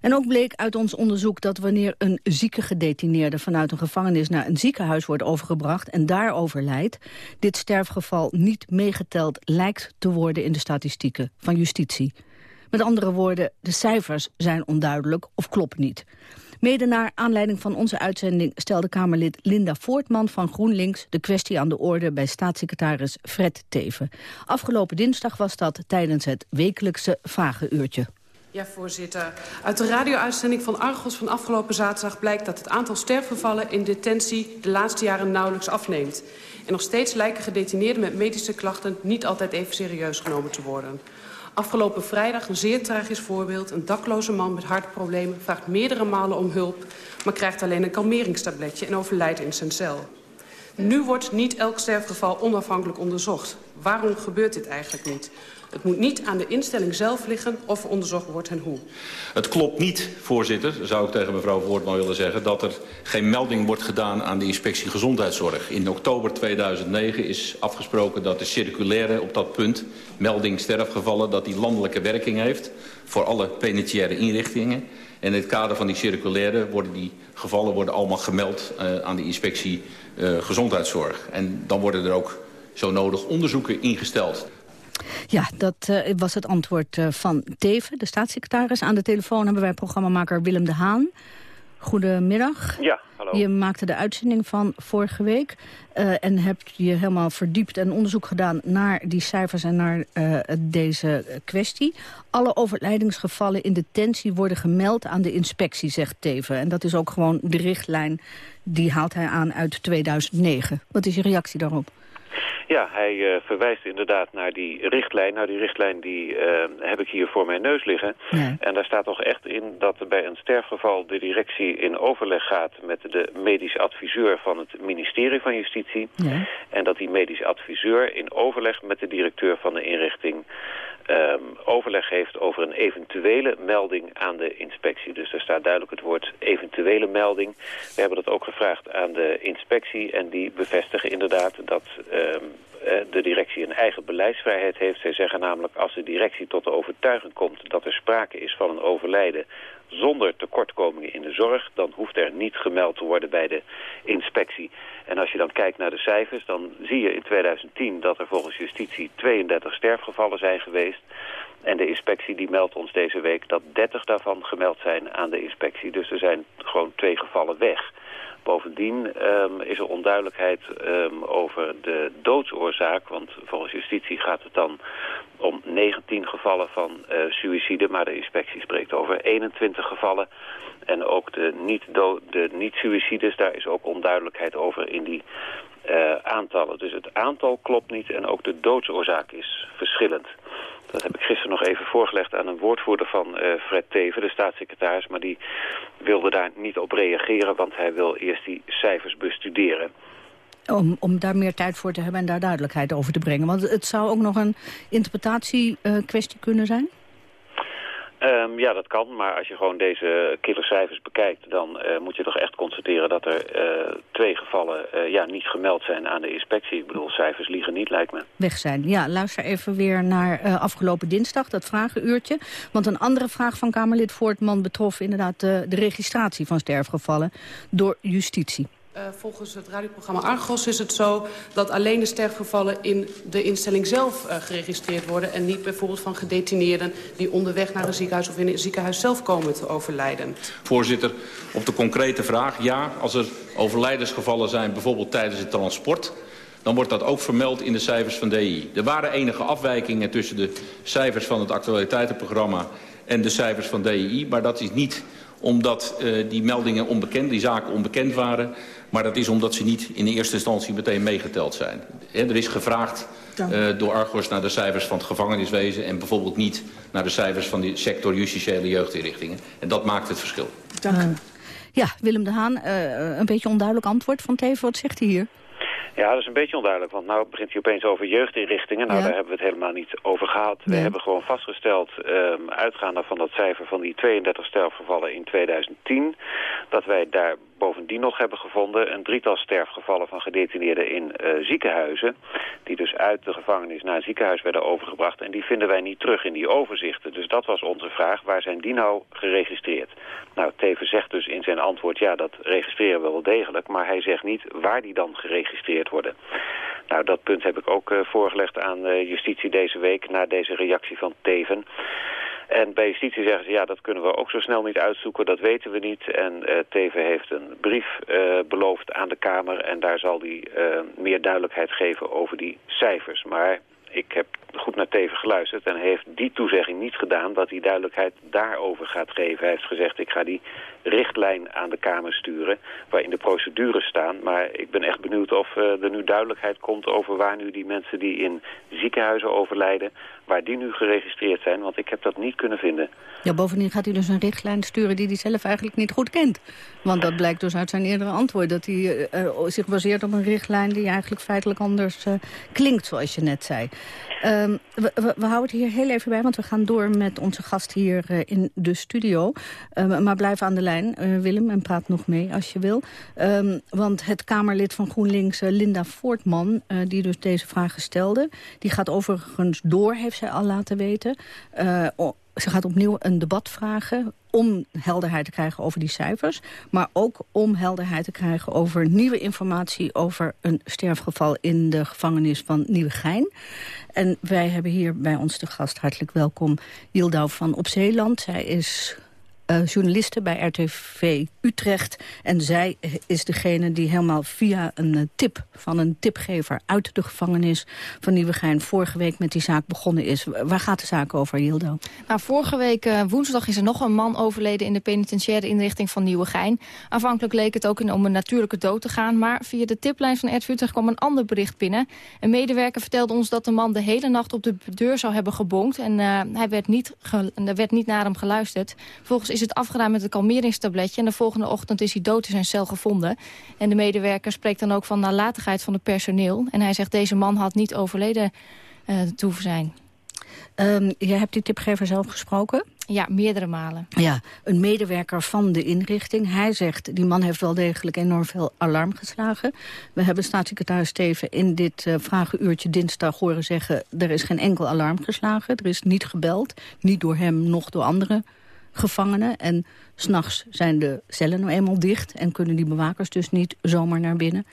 En ook bleek uit ons onderzoek dat wanneer een zieke gedetineerde vanuit een gevangenis naar een ziekenhuis wordt overgebracht en daar overlijdt, dit sterfgeval niet meegeteld lijkt te worden in de statistieken van justitie. Met andere woorden, de cijfers zijn onduidelijk of kloppen niet. Mede naar aanleiding van onze uitzending stelde Kamerlid Linda Voortman van GroenLinks de kwestie aan de orde bij staatssecretaris Fred Teven. Afgelopen dinsdag was dat tijdens het wekelijkse Vragenuurtje. Ja, voorzitter. Uit de radio-uitzending van Argos van afgelopen zaterdag blijkt dat het aantal sterfgevallen in detentie de laatste jaren nauwelijks afneemt. En nog steeds lijken gedetineerden met medische klachten niet altijd even serieus genomen te worden. Afgelopen vrijdag een zeer tragisch voorbeeld. Een dakloze man met hartproblemen vraagt meerdere malen om hulp... maar krijgt alleen een kalmeringstabletje en overlijdt in zijn cel. Nu wordt niet elk sterfgeval onafhankelijk onderzocht. Waarom gebeurt dit eigenlijk niet? Het moet niet aan de instelling zelf liggen of onderzocht wordt en hoe. Het klopt niet, voorzitter, zou ik tegen mevrouw Voortman willen zeggen... dat er geen melding wordt gedaan aan de inspectie gezondheidszorg. In oktober 2009 is afgesproken dat de circulaire op dat punt... melding sterfgevallen, dat die landelijke werking heeft... voor alle penitentiaire inrichtingen. En in het kader van die circulaire worden die gevallen worden allemaal gemeld... Uh, aan de inspectie uh, gezondheidszorg. En dan worden er ook zo nodig onderzoeken ingesteld. Ja, dat uh, was het antwoord uh, van Teven, de staatssecretaris. Aan de telefoon hebben wij programmamaker Willem de Haan. Goedemiddag. Ja, hallo. Je maakte de uitzending van vorige week... Uh, en hebt je helemaal verdiept en onderzoek gedaan naar die cijfers en naar deze kwestie. Alle overlijdingsgevallen in detentie worden gemeld aan de inspectie, zegt Teven. En dat is ook gewoon de richtlijn, die haalt hij aan uit 2009. Wat is je reactie daarop? Ja, hij uh, verwijst inderdaad naar die richtlijn. Nou, die richtlijn die uh, heb ik hier voor mijn neus liggen. Ja. En daar staat toch echt in dat bij een sterfgeval de directie in overleg gaat met de medisch adviseur van het ministerie van Justitie. Ja. En dat die medisch adviseur in overleg met de directeur van de inrichting um, overleg heeft over een eventuele melding aan de inspectie. Dus er staat duidelijk het woord eventuele melding. We hebben dat ook gevraagd aan de inspectie en die bevestigen inderdaad dat um, de directie een eigen beleidsvrijheid heeft. Zij zeggen namelijk als de directie tot de overtuiging komt dat er sprake is van een overlijden zonder tekortkomingen in de zorg, dan hoeft er niet gemeld te worden bij de inspectie. En als je dan kijkt naar de cijfers, dan zie je in 2010 dat er volgens justitie 32 sterfgevallen zijn geweest. En de inspectie die meldt ons deze week dat 30 daarvan gemeld zijn aan de inspectie. Dus er zijn gewoon twee gevallen weg. Bovendien um, is er onduidelijkheid um, over de doodsoorzaak. Want volgens justitie gaat het dan om 19 gevallen van uh, suïcide. Maar de inspectie spreekt over 21 gevallen. En ook de niet-suïcides, niet daar is ook onduidelijkheid over in die uh, aantallen. Dus het aantal klopt niet en ook de doodsoorzaak is verschillend. Dat heb ik gisteren nog even voorgelegd aan een woordvoerder van uh, Fred Teven, de staatssecretaris. Maar die wilde daar niet op reageren, want hij wil eerst die cijfers bestuderen. Om, om daar meer tijd voor te hebben en daar duidelijkheid over te brengen. Want het zou ook nog een interpretatiekwestie uh, kunnen zijn? Um, ja, dat kan. Maar als je gewoon deze killercijfers bekijkt... dan uh, moet je toch echt constateren dat er uh, twee gevallen uh, ja, niet gemeld zijn aan de inspectie. Ik bedoel, cijfers liegen niet, lijkt me. Weg zijn. Ja, luister even weer naar afgelopen dinsdag, dat vragenuurtje. Want een andere vraag van Kamerlid Voortman betrof inderdaad de registratie van sterfgevallen door justitie. Uh, volgens het radioprogramma Argos is het zo dat alleen de sterfgevallen in de instelling zelf uh, geregistreerd worden... en niet bijvoorbeeld van gedetineerden die onderweg naar een ziekenhuis of in het ziekenhuis zelf komen te overlijden. Voorzitter, op de concrete vraag, ja, als er overlijdensgevallen zijn bijvoorbeeld tijdens het transport dan wordt dat ook vermeld in de cijfers van DI. Er waren enige afwijkingen tussen de cijfers van het actualiteitenprogramma en de cijfers van DI, maar dat is niet omdat uh, die meldingen onbekend, die zaken onbekend waren. Maar dat is omdat ze niet in de eerste instantie meteen meegeteld zijn. er is gevraagd uh, door Argos naar de cijfers van het gevangeniswezen... en bijvoorbeeld niet naar de cijfers van de sector justitiële jeugdinrichtingen. En dat maakt het verschil. Dank. Uh, ja, Willem de Haan, uh, een beetje onduidelijk antwoord van Teven. Wat zegt hij hier? Ja, dat is een beetje onduidelijk, want nou begint hij opeens over jeugdinrichtingen. Nou, ja. daar hebben we het helemaal niet over gehad. Nee. We hebben gewoon vastgesteld, um, uitgaande van dat cijfer van die 32 sterfgevallen in 2010... dat wij daar bovendien nog hebben gevonden een drietal sterfgevallen van gedetineerden in uh, ziekenhuizen. Die dus uit de gevangenis naar een ziekenhuis werden overgebracht. En die vinden wij niet terug in die overzichten. Dus dat was onze vraag. Waar zijn die nou geregistreerd? Teven zegt dus in zijn antwoord, ja, dat registreren we wel degelijk. Maar hij zegt niet waar die dan geregistreerd worden. Nou, dat punt heb ik ook uh, voorgelegd aan uh, justitie deze week... na deze reactie van Teven. En bij justitie zeggen ze, ja, dat kunnen we ook zo snel niet uitzoeken, dat weten we niet. En uh, Teven heeft een brief beloofd aan de Kamer en daar zal hij meer duidelijkheid geven over die cijfers. Maar ik heb goed naar Teven geluisterd en heeft die toezegging niet gedaan dat hij duidelijkheid daarover gaat geven. Hij heeft gezegd, ik ga die richtlijn aan de Kamer sturen waarin de procedures staan. Maar ik ben echt benieuwd of uh, er nu duidelijkheid komt over waar nu die mensen die in ziekenhuizen overlijden, waar die nu geregistreerd zijn, want ik heb dat niet kunnen vinden. Ja, bovendien gaat hij dus een richtlijn sturen die hij zelf eigenlijk niet goed kent. Want dat blijkt dus uit zijn eerdere antwoord, dat hij uh, zich baseert op een richtlijn die eigenlijk feitelijk anders klinkt, zoals je net zei. We, we, houden het hier heel even bij, want we gaan door met onze gast hier uh, in de studio. Um, maar blijf aan de lijn, uh, Willem, en praat nog mee als je wil. Um, want het Kamerlid van GroenLinks, uh, Linda Voortman, die dus deze vragen stelde... die gaat overigens door, heeft zij al laten weten ze gaat opnieuw een debat vragen om helderheid te krijgen over die cijfers... maar ook om helderheid te krijgen over nieuwe informatie... over een sterfgeval in de gevangenis van Nieuwegein. En wij hebben hier bij ons de gast hartelijk welkom Yildau van Op Zeeland. Zij is uh, journaliste bij RTV Utrecht. En zij is degene die helemaal via een uh, tip van een tipgever uit de gevangenis van Nieuwegein vorige week met die zaak begonnen is. Waar gaat de zaak over, Hildo? Nou, vorige week uh, woensdag is er nog een man overleden in de penitentiaire inrichting van Nieuwegein. Aanvankelijk leek het ook om een natuurlijke dood te gaan, maar via de tiplijn van RTV Utrecht kwam een ander bericht binnen. Een medewerker vertelde ons dat de man de hele nacht op de deur zou hebben gebonkt en hij werd niet er werd niet naar hem geluisterd. Volgens is het afgedaan met een kalmeringstabletje. En de volgende ochtend is hij dood in zijn cel gevonden. En de medewerker spreekt dan ook van nalatigheid van het personeel. En hij zegt deze man had niet overleden uh, te hoeven zijn. Um, jij hebt die tipgever zelf gesproken? Ja, meerdere malen. Ja, een medewerker van de inrichting. Hij zegt, die man heeft wel degelijk enorm veel alarm geslagen. We hebben staatssecretaris Steven in dit uh, vragenuurtje dinsdag horen zeggen... er is geen enkel alarm geslagen, er is niet gebeld. Niet door hem, nog door anderen gevangenen. En s'nachts zijn de cellen nou eenmaal dicht... en kunnen die bewakers dus niet zomaar naar binnen.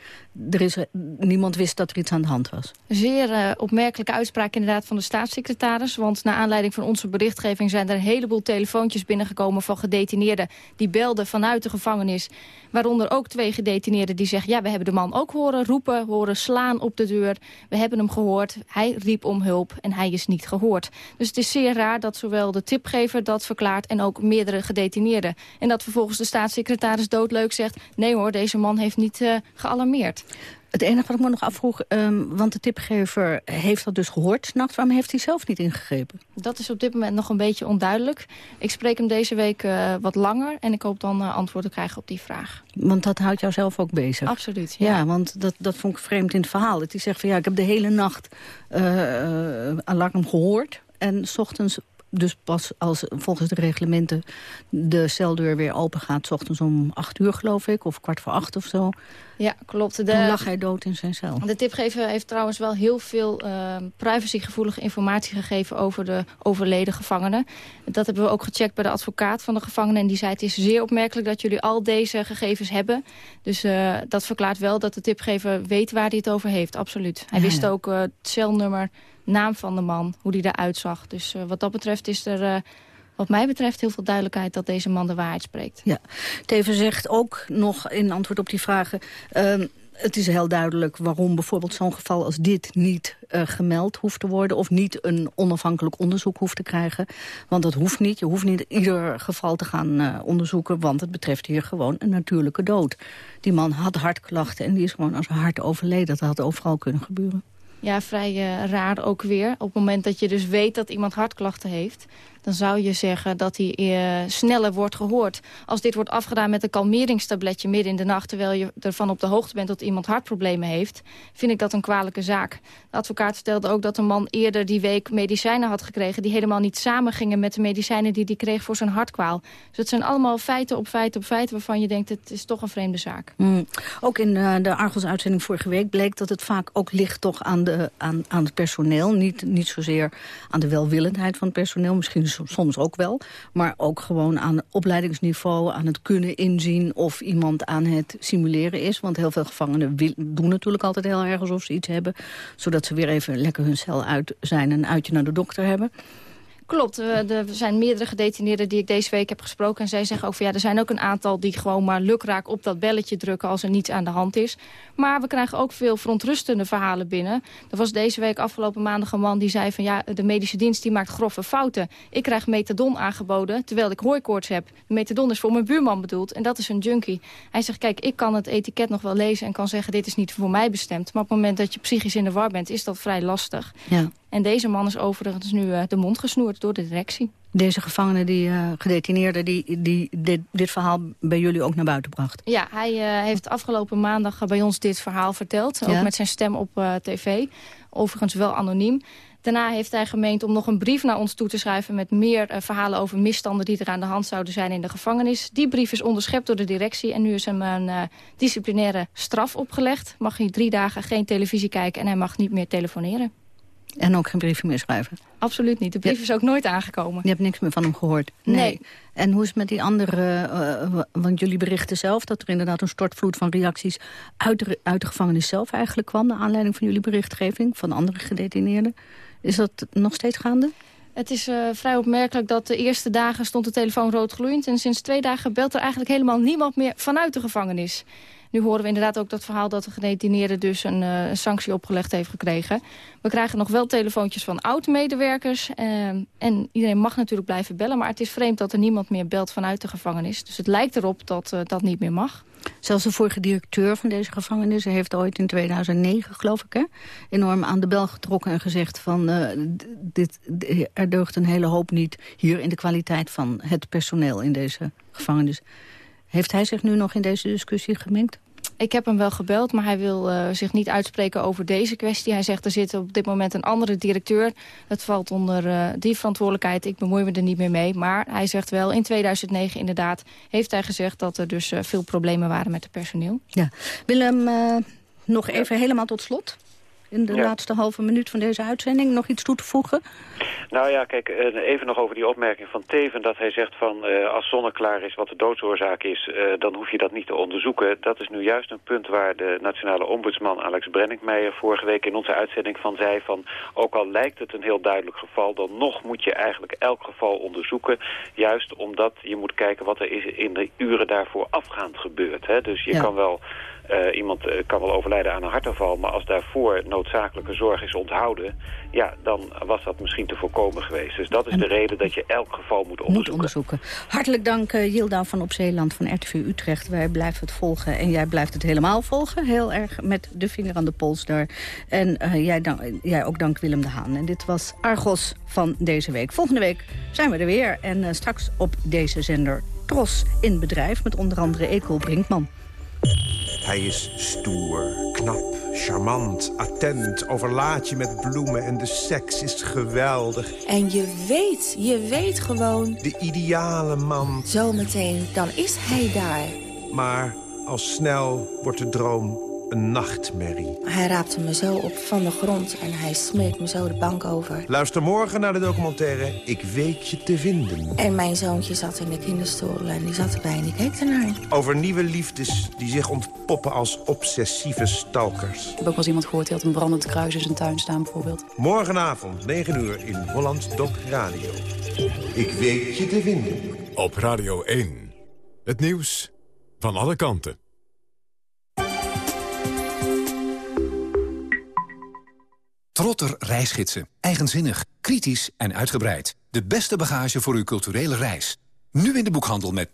Er is, niemand wist dat er iets aan de hand was. Zeer uh, opmerkelijke uitspraak inderdaad van de staatssecretaris. Want naar aanleiding van onze berichtgeving... zijn er een heleboel telefoontjes binnengekomen van gedetineerden... die belden vanuit de gevangenis. Waaronder ook twee gedetineerden die zeggen... ja, we hebben de man ook horen roepen, horen slaan op de deur. We hebben hem gehoord. Hij riep om hulp en hij is niet gehoord. Dus het is zeer raar dat zowel de tipgever dat verklaart... en ook meerdere gedetineerden en dat vervolgens de staatssecretaris doodleuk zegt... nee hoor, deze man heeft niet uh, gealarmeerd. Het enige wat ik me nog afvroeg, um, want de tipgever heeft dat dus gehoord s'nachts. Waarom heeft hij zelf niet ingegrepen? Dat is op dit moment nog een beetje onduidelijk. Ik spreek hem deze week uh, wat langer en ik hoop dan uh, antwoord te krijgen op die vraag. Want dat houdt jou zelf ook bezig? Absoluut, ja. ja want dat, dat vond ik vreemd in het verhaal. Dat hij zegt van ja, ik heb de hele nacht alarm gehoord. En s ochtends dus pas als volgens de reglementen de celdeur weer open gaat... S ochtends om acht uur, geloof ik, of kwart voor acht of zo. Ja, klopt. De, Toen lag hij dood in zijn cel. De tipgever heeft trouwens wel heel veel uh, privacygevoelige informatie gegeven... over de overleden gevangenen. Dat hebben we ook gecheckt bij de advocaat van de gevangenen. En die zei, het is zeer opmerkelijk dat jullie al deze gegevens hebben. Dus uh, dat verklaart wel dat de tipgever weet waar hij het over heeft, absoluut. Hij ja, wist ook uh, het celnummer naam van de man, hoe die eruit zag. Dus wat dat betreft is er... Wat mij betreft heel veel duidelijkheid dat deze man de waarheid spreekt. Ja, Teven zegt ook nog in antwoord op die vragen... Uh, het is heel duidelijk waarom bijvoorbeeld zo'n geval als dit niet uh, gemeld hoeft te worden... of niet een onafhankelijk onderzoek hoeft te krijgen. Want dat hoeft niet. Je hoeft niet ieder geval te gaan uh, onderzoeken... want het betreft hier gewoon een natuurlijke dood. Die man had hartklachten en die is gewoon als hart overleden. Dat had overal kunnen gebeuren ja, vrij uh, raar ook weer. Op het moment dat je dus weet dat iemand hartklachten heeft dan zou je zeggen dat hij uh, sneller wordt gehoord. Als dit wordt afgedaan met een kalmeringstabletje midden in de nacht... terwijl je ervan op de hoogte bent dat iemand hartproblemen heeft... vind ik dat een kwalijke zaak. De advocaat stelde ook dat een man eerder die week medicijnen had gekregen... die helemaal niet samengingen met de medicijnen die hij kreeg voor zijn hartkwaal. Dus het zijn allemaal feiten op feiten op feiten... waarvan je denkt, het is toch een vreemde zaak. Mm. Ook in uh, de Argos-uitzending vorige week bleek dat het vaak ook ligt toch aan, de, aan, aan het personeel. Niet, niet zozeer aan de welwillendheid van het personeel. Misschien soms ook wel. Maar ook gewoon aan opleidingsniveau, aan het kunnen inzien... of iemand aan het simuleren is. Want heel veel gevangenen doen natuurlijk altijd heel erg alsof ze iets hebben. Zodat ze weer even lekker hun cel uit zijn en een uitje naar de dokter hebben. Klopt, er zijn meerdere gedetineerden die ik deze week heb gesproken. En zij zeggen ook van ja, er zijn ook een aantal die gewoon maar lukraak op dat belletje drukken als er niets aan de hand is. Maar we krijgen ook veel verontrustende verhalen binnen. Er was deze week afgelopen maandag een man die zei van ja, de medische dienst die maakt grove fouten. Ik krijg methadon aangeboden terwijl ik hooikoorts heb. Methadon is voor mijn buurman bedoeld en dat is een junkie. Hij zegt kijk, ik kan het etiket nog wel lezen en kan zeggen dit is niet voor mij bestemd. Maar op het moment dat je psychisch in de war bent is dat vrij lastig. Ja. En deze man is overigens nu uh, de mond gesnoerd door de directie. Deze gevangene, die uh, gedetineerde, die, die dit, dit, verhaal bij jullie ook naar buiten bracht? Ja, hij uh, heeft afgelopen maandag bij ons dit verhaal verteld. Ook met zijn stem op tv. Overigens wel anoniem. Daarna heeft hij gemeend om nog een brief naar ons toe te schrijven... met meer verhalen over misstanden die er aan de hand zouden zijn in de gevangenis. Die brief is onderschept door de directie en nu is hem een disciplinaire straf opgelegd. Mag hij drie dagen geen televisie kijken en hij mag niet meer telefoneren. En ook geen briefje meer schrijven? Absoluut niet. De brief is ook nooit aangekomen. Je hebt niks meer van hem gehoord? Nee. En hoe is het met die andere... Uh, want jullie berichten zelf dat er inderdaad een stortvloed van reacties... Uit de, uit de gevangenis zelf eigenlijk kwam... naar aanleiding van jullie berichtgeving van andere gedetineerden. Is dat nog steeds gaande? Het is uh, vrij opmerkelijk dat de eerste dagen stond de telefoon rood gloeiend... en sinds twee dagen belt er eigenlijk helemaal niemand meer vanuit de gevangenis. Nu horen we inderdaad ook dat verhaal dat de gedetineerde dus een uh, sanctie opgelegd heeft gekregen. We krijgen nog wel telefoontjes van oud-medewerkers. Uh, en iedereen mag natuurlijk blijven bellen. Maar het is vreemd dat er niemand meer belt vanuit de gevangenis. Dus het lijkt erop dat uh, dat niet meer mag. Zelfs de vorige directeur van deze gevangenis heeft ooit in 2009, geloof ik, hè, enorm aan de bel getrokken en gezegd van dit, er deugt een hele hoop niet hier in de kwaliteit van het personeel in deze gevangenis. Heeft hij zich nu nog in deze discussie gemengd? Ik heb hem wel gebeld, maar hij wil uh, zich niet uitspreken over deze kwestie. Hij zegt, er zit op dit moment een andere directeur. Het valt onder uh, die verantwoordelijkheid. Ik bemoei me er niet meer mee. Maar hij zegt wel, in 2009 inderdaad heeft hij gezegd... dat er dus uh, veel problemen waren met het personeel. Ja. Willem, nog even helemaal tot slot in de laatste halve minuut van deze uitzending nog iets toe te voegen? Nou ja, kijk, eh, even nog over die opmerking van Teven... dat hij zegt van uh, als zonneklaar is wat de doodsoorzaak is... Uh, dan hoef je dat niet te onderzoeken. Dat is nu juist een punt waar de nationale ombudsman Alex Brenninkmeijer... vorige week in onze uitzending van zei van... ook al lijkt het een heel duidelijk geval... dan nog moet je eigenlijk elk geval onderzoeken. Juist omdat je moet kijken wat er is in de uren daarvoor afgaand gebeurt. Hè? Dus je kan wel uh, iemand uh, kan wel overlijden aan een hartaanval, maar als daarvoor noodzakelijke zorg is onthouden, ja, dan was dat misschien te voorkomen geweest. Dus dat is de reden dat je elk geval moet onderzoeken. Moet onderzoeken. Hartelijk dank uh, Yilda van Opzeeland van RTV Utrecht. Wij blijven het volgen en jij blijft het helemaal volgen. Heel erg met de vinger aan de pols daar. En jij, jij ook dank Willem de Haan. En dit was Argos van deze week. Volgende week zijn we er weer. En straks op deze zender Tros in bedrijf met onder andere Ekel Brinkman. Hij is stoer, knap, charmant, attent, overlaat je met bloemen en de seks is geweldig. En je weet, je weet gewoon... De ideale man. Zometeen, dan is hij daar. Maar al snel wordt de droom een nachtmerrie. Hij raapte me zo op van de grond en hij smeet me zo de bank over. Luister morgen naar de documentaire Ik weet je te vinden. En mijn zoontje zat in de kinderstoel en die zat erbij en die keek ernaar. Over nieuwe liefdes die zich ontpoppen als obsessieve stalkers. Ik heb ook wel eens iemand gehoord die had een brandend kruis in zijn tuin staan bijvoorbeeld. Morgenavond, 9 uur, in Holland Doc Radio. Ik weet je te vinden. Op Radio 1. Het nieuws van alle kanten. Trotter reisgidsen. Eigenzinnig, kritisch en uitgebreid. De beste bagage voor uw culturele reis. Nu in de boekhandel met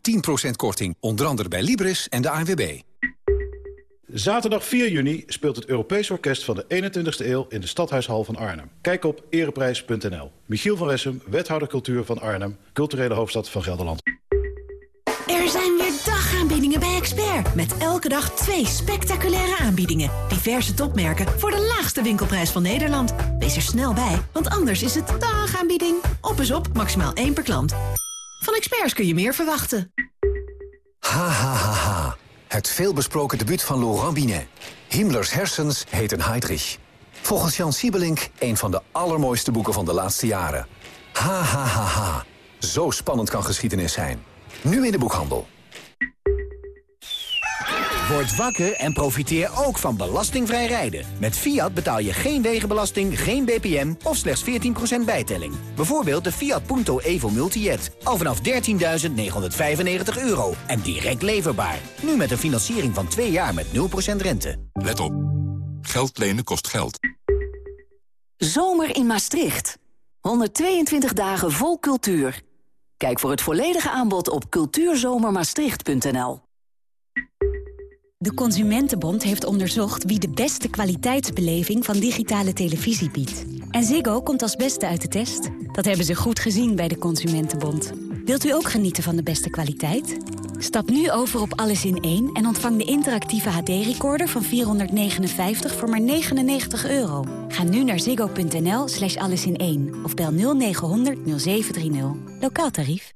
10% korting, onder andere bij Libris en de ANWB. Zaterdag 4 juni speelt het Europees Orkest van de 21ste eeuw in de Stadhuishal van Arnhem. Kijk op ereprijs.nl. Michiel van Ressem, wethouder cultuur van Arnhem, culturele hoofdstad van Gelderland. Expert. Met elke dag twee spectaculaire aanbiedingen. Diverse topmerken voor de laagste winkelprijs van Nederland. Wees er snel bij, want anders is het dagaanbieding. Op is op, maximaal één per klant. Van Experts kun je meer verwachten. Ha, ha, ha. Het veelbesproken debuut van Laurent Binet. Himmlers hersens heten Heydrich. Volgens Jan Siebelink een van de allermooiste boeken van de laatste jaren. Ha, ha, ha, ha. Zo spannend kan geschiedenis zijn. Nu in de boekhandel. Word wakker en profiteer ook van belastingvrij rijden. Met Fiat betaal je geen wegenbelasting, geen BPM of slechts 14% bijtelling. Bijvoorbeeld de Fiat Punto Evo Multijet. Al vanaf 13.995 euro en direct leverbaar. Nu met een financiering van 2 jaar met 0% rente. Let op. Geld lenen kost geld. Zomer in Maastricht. 122 dagen vol cultuur. Kijk voor het volledige aanbod op cultuurzomermaastricht.nl. De Consumentenbond heeft onderzocht wie de beste kwaliteitsbeleving van digitale televisie biedt. En Ziggo komt als beste uit de test. Dat hebben ze goed gezien bij de Consumentenbond. Wilt u ook genieten van de beste kwaliteit? Stap nu over op Alles in 1 en ontvang de interactieve HD-recorder van 459 voor maar 99 euro. Ga nu naar ziggo.nl slash allesin1 of bel 0900 0730. Lokaal tarief.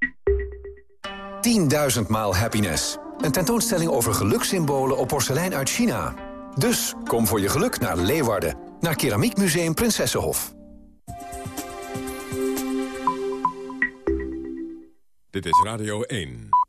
10.000 maal happiness. Een tentoonstelling over gelukssymbolen op porselein uit China. Dus kom voor je geluk naar Leeuwarden. Naar Keramiekmuseum Prinsessenhof. Dit is Radio 1.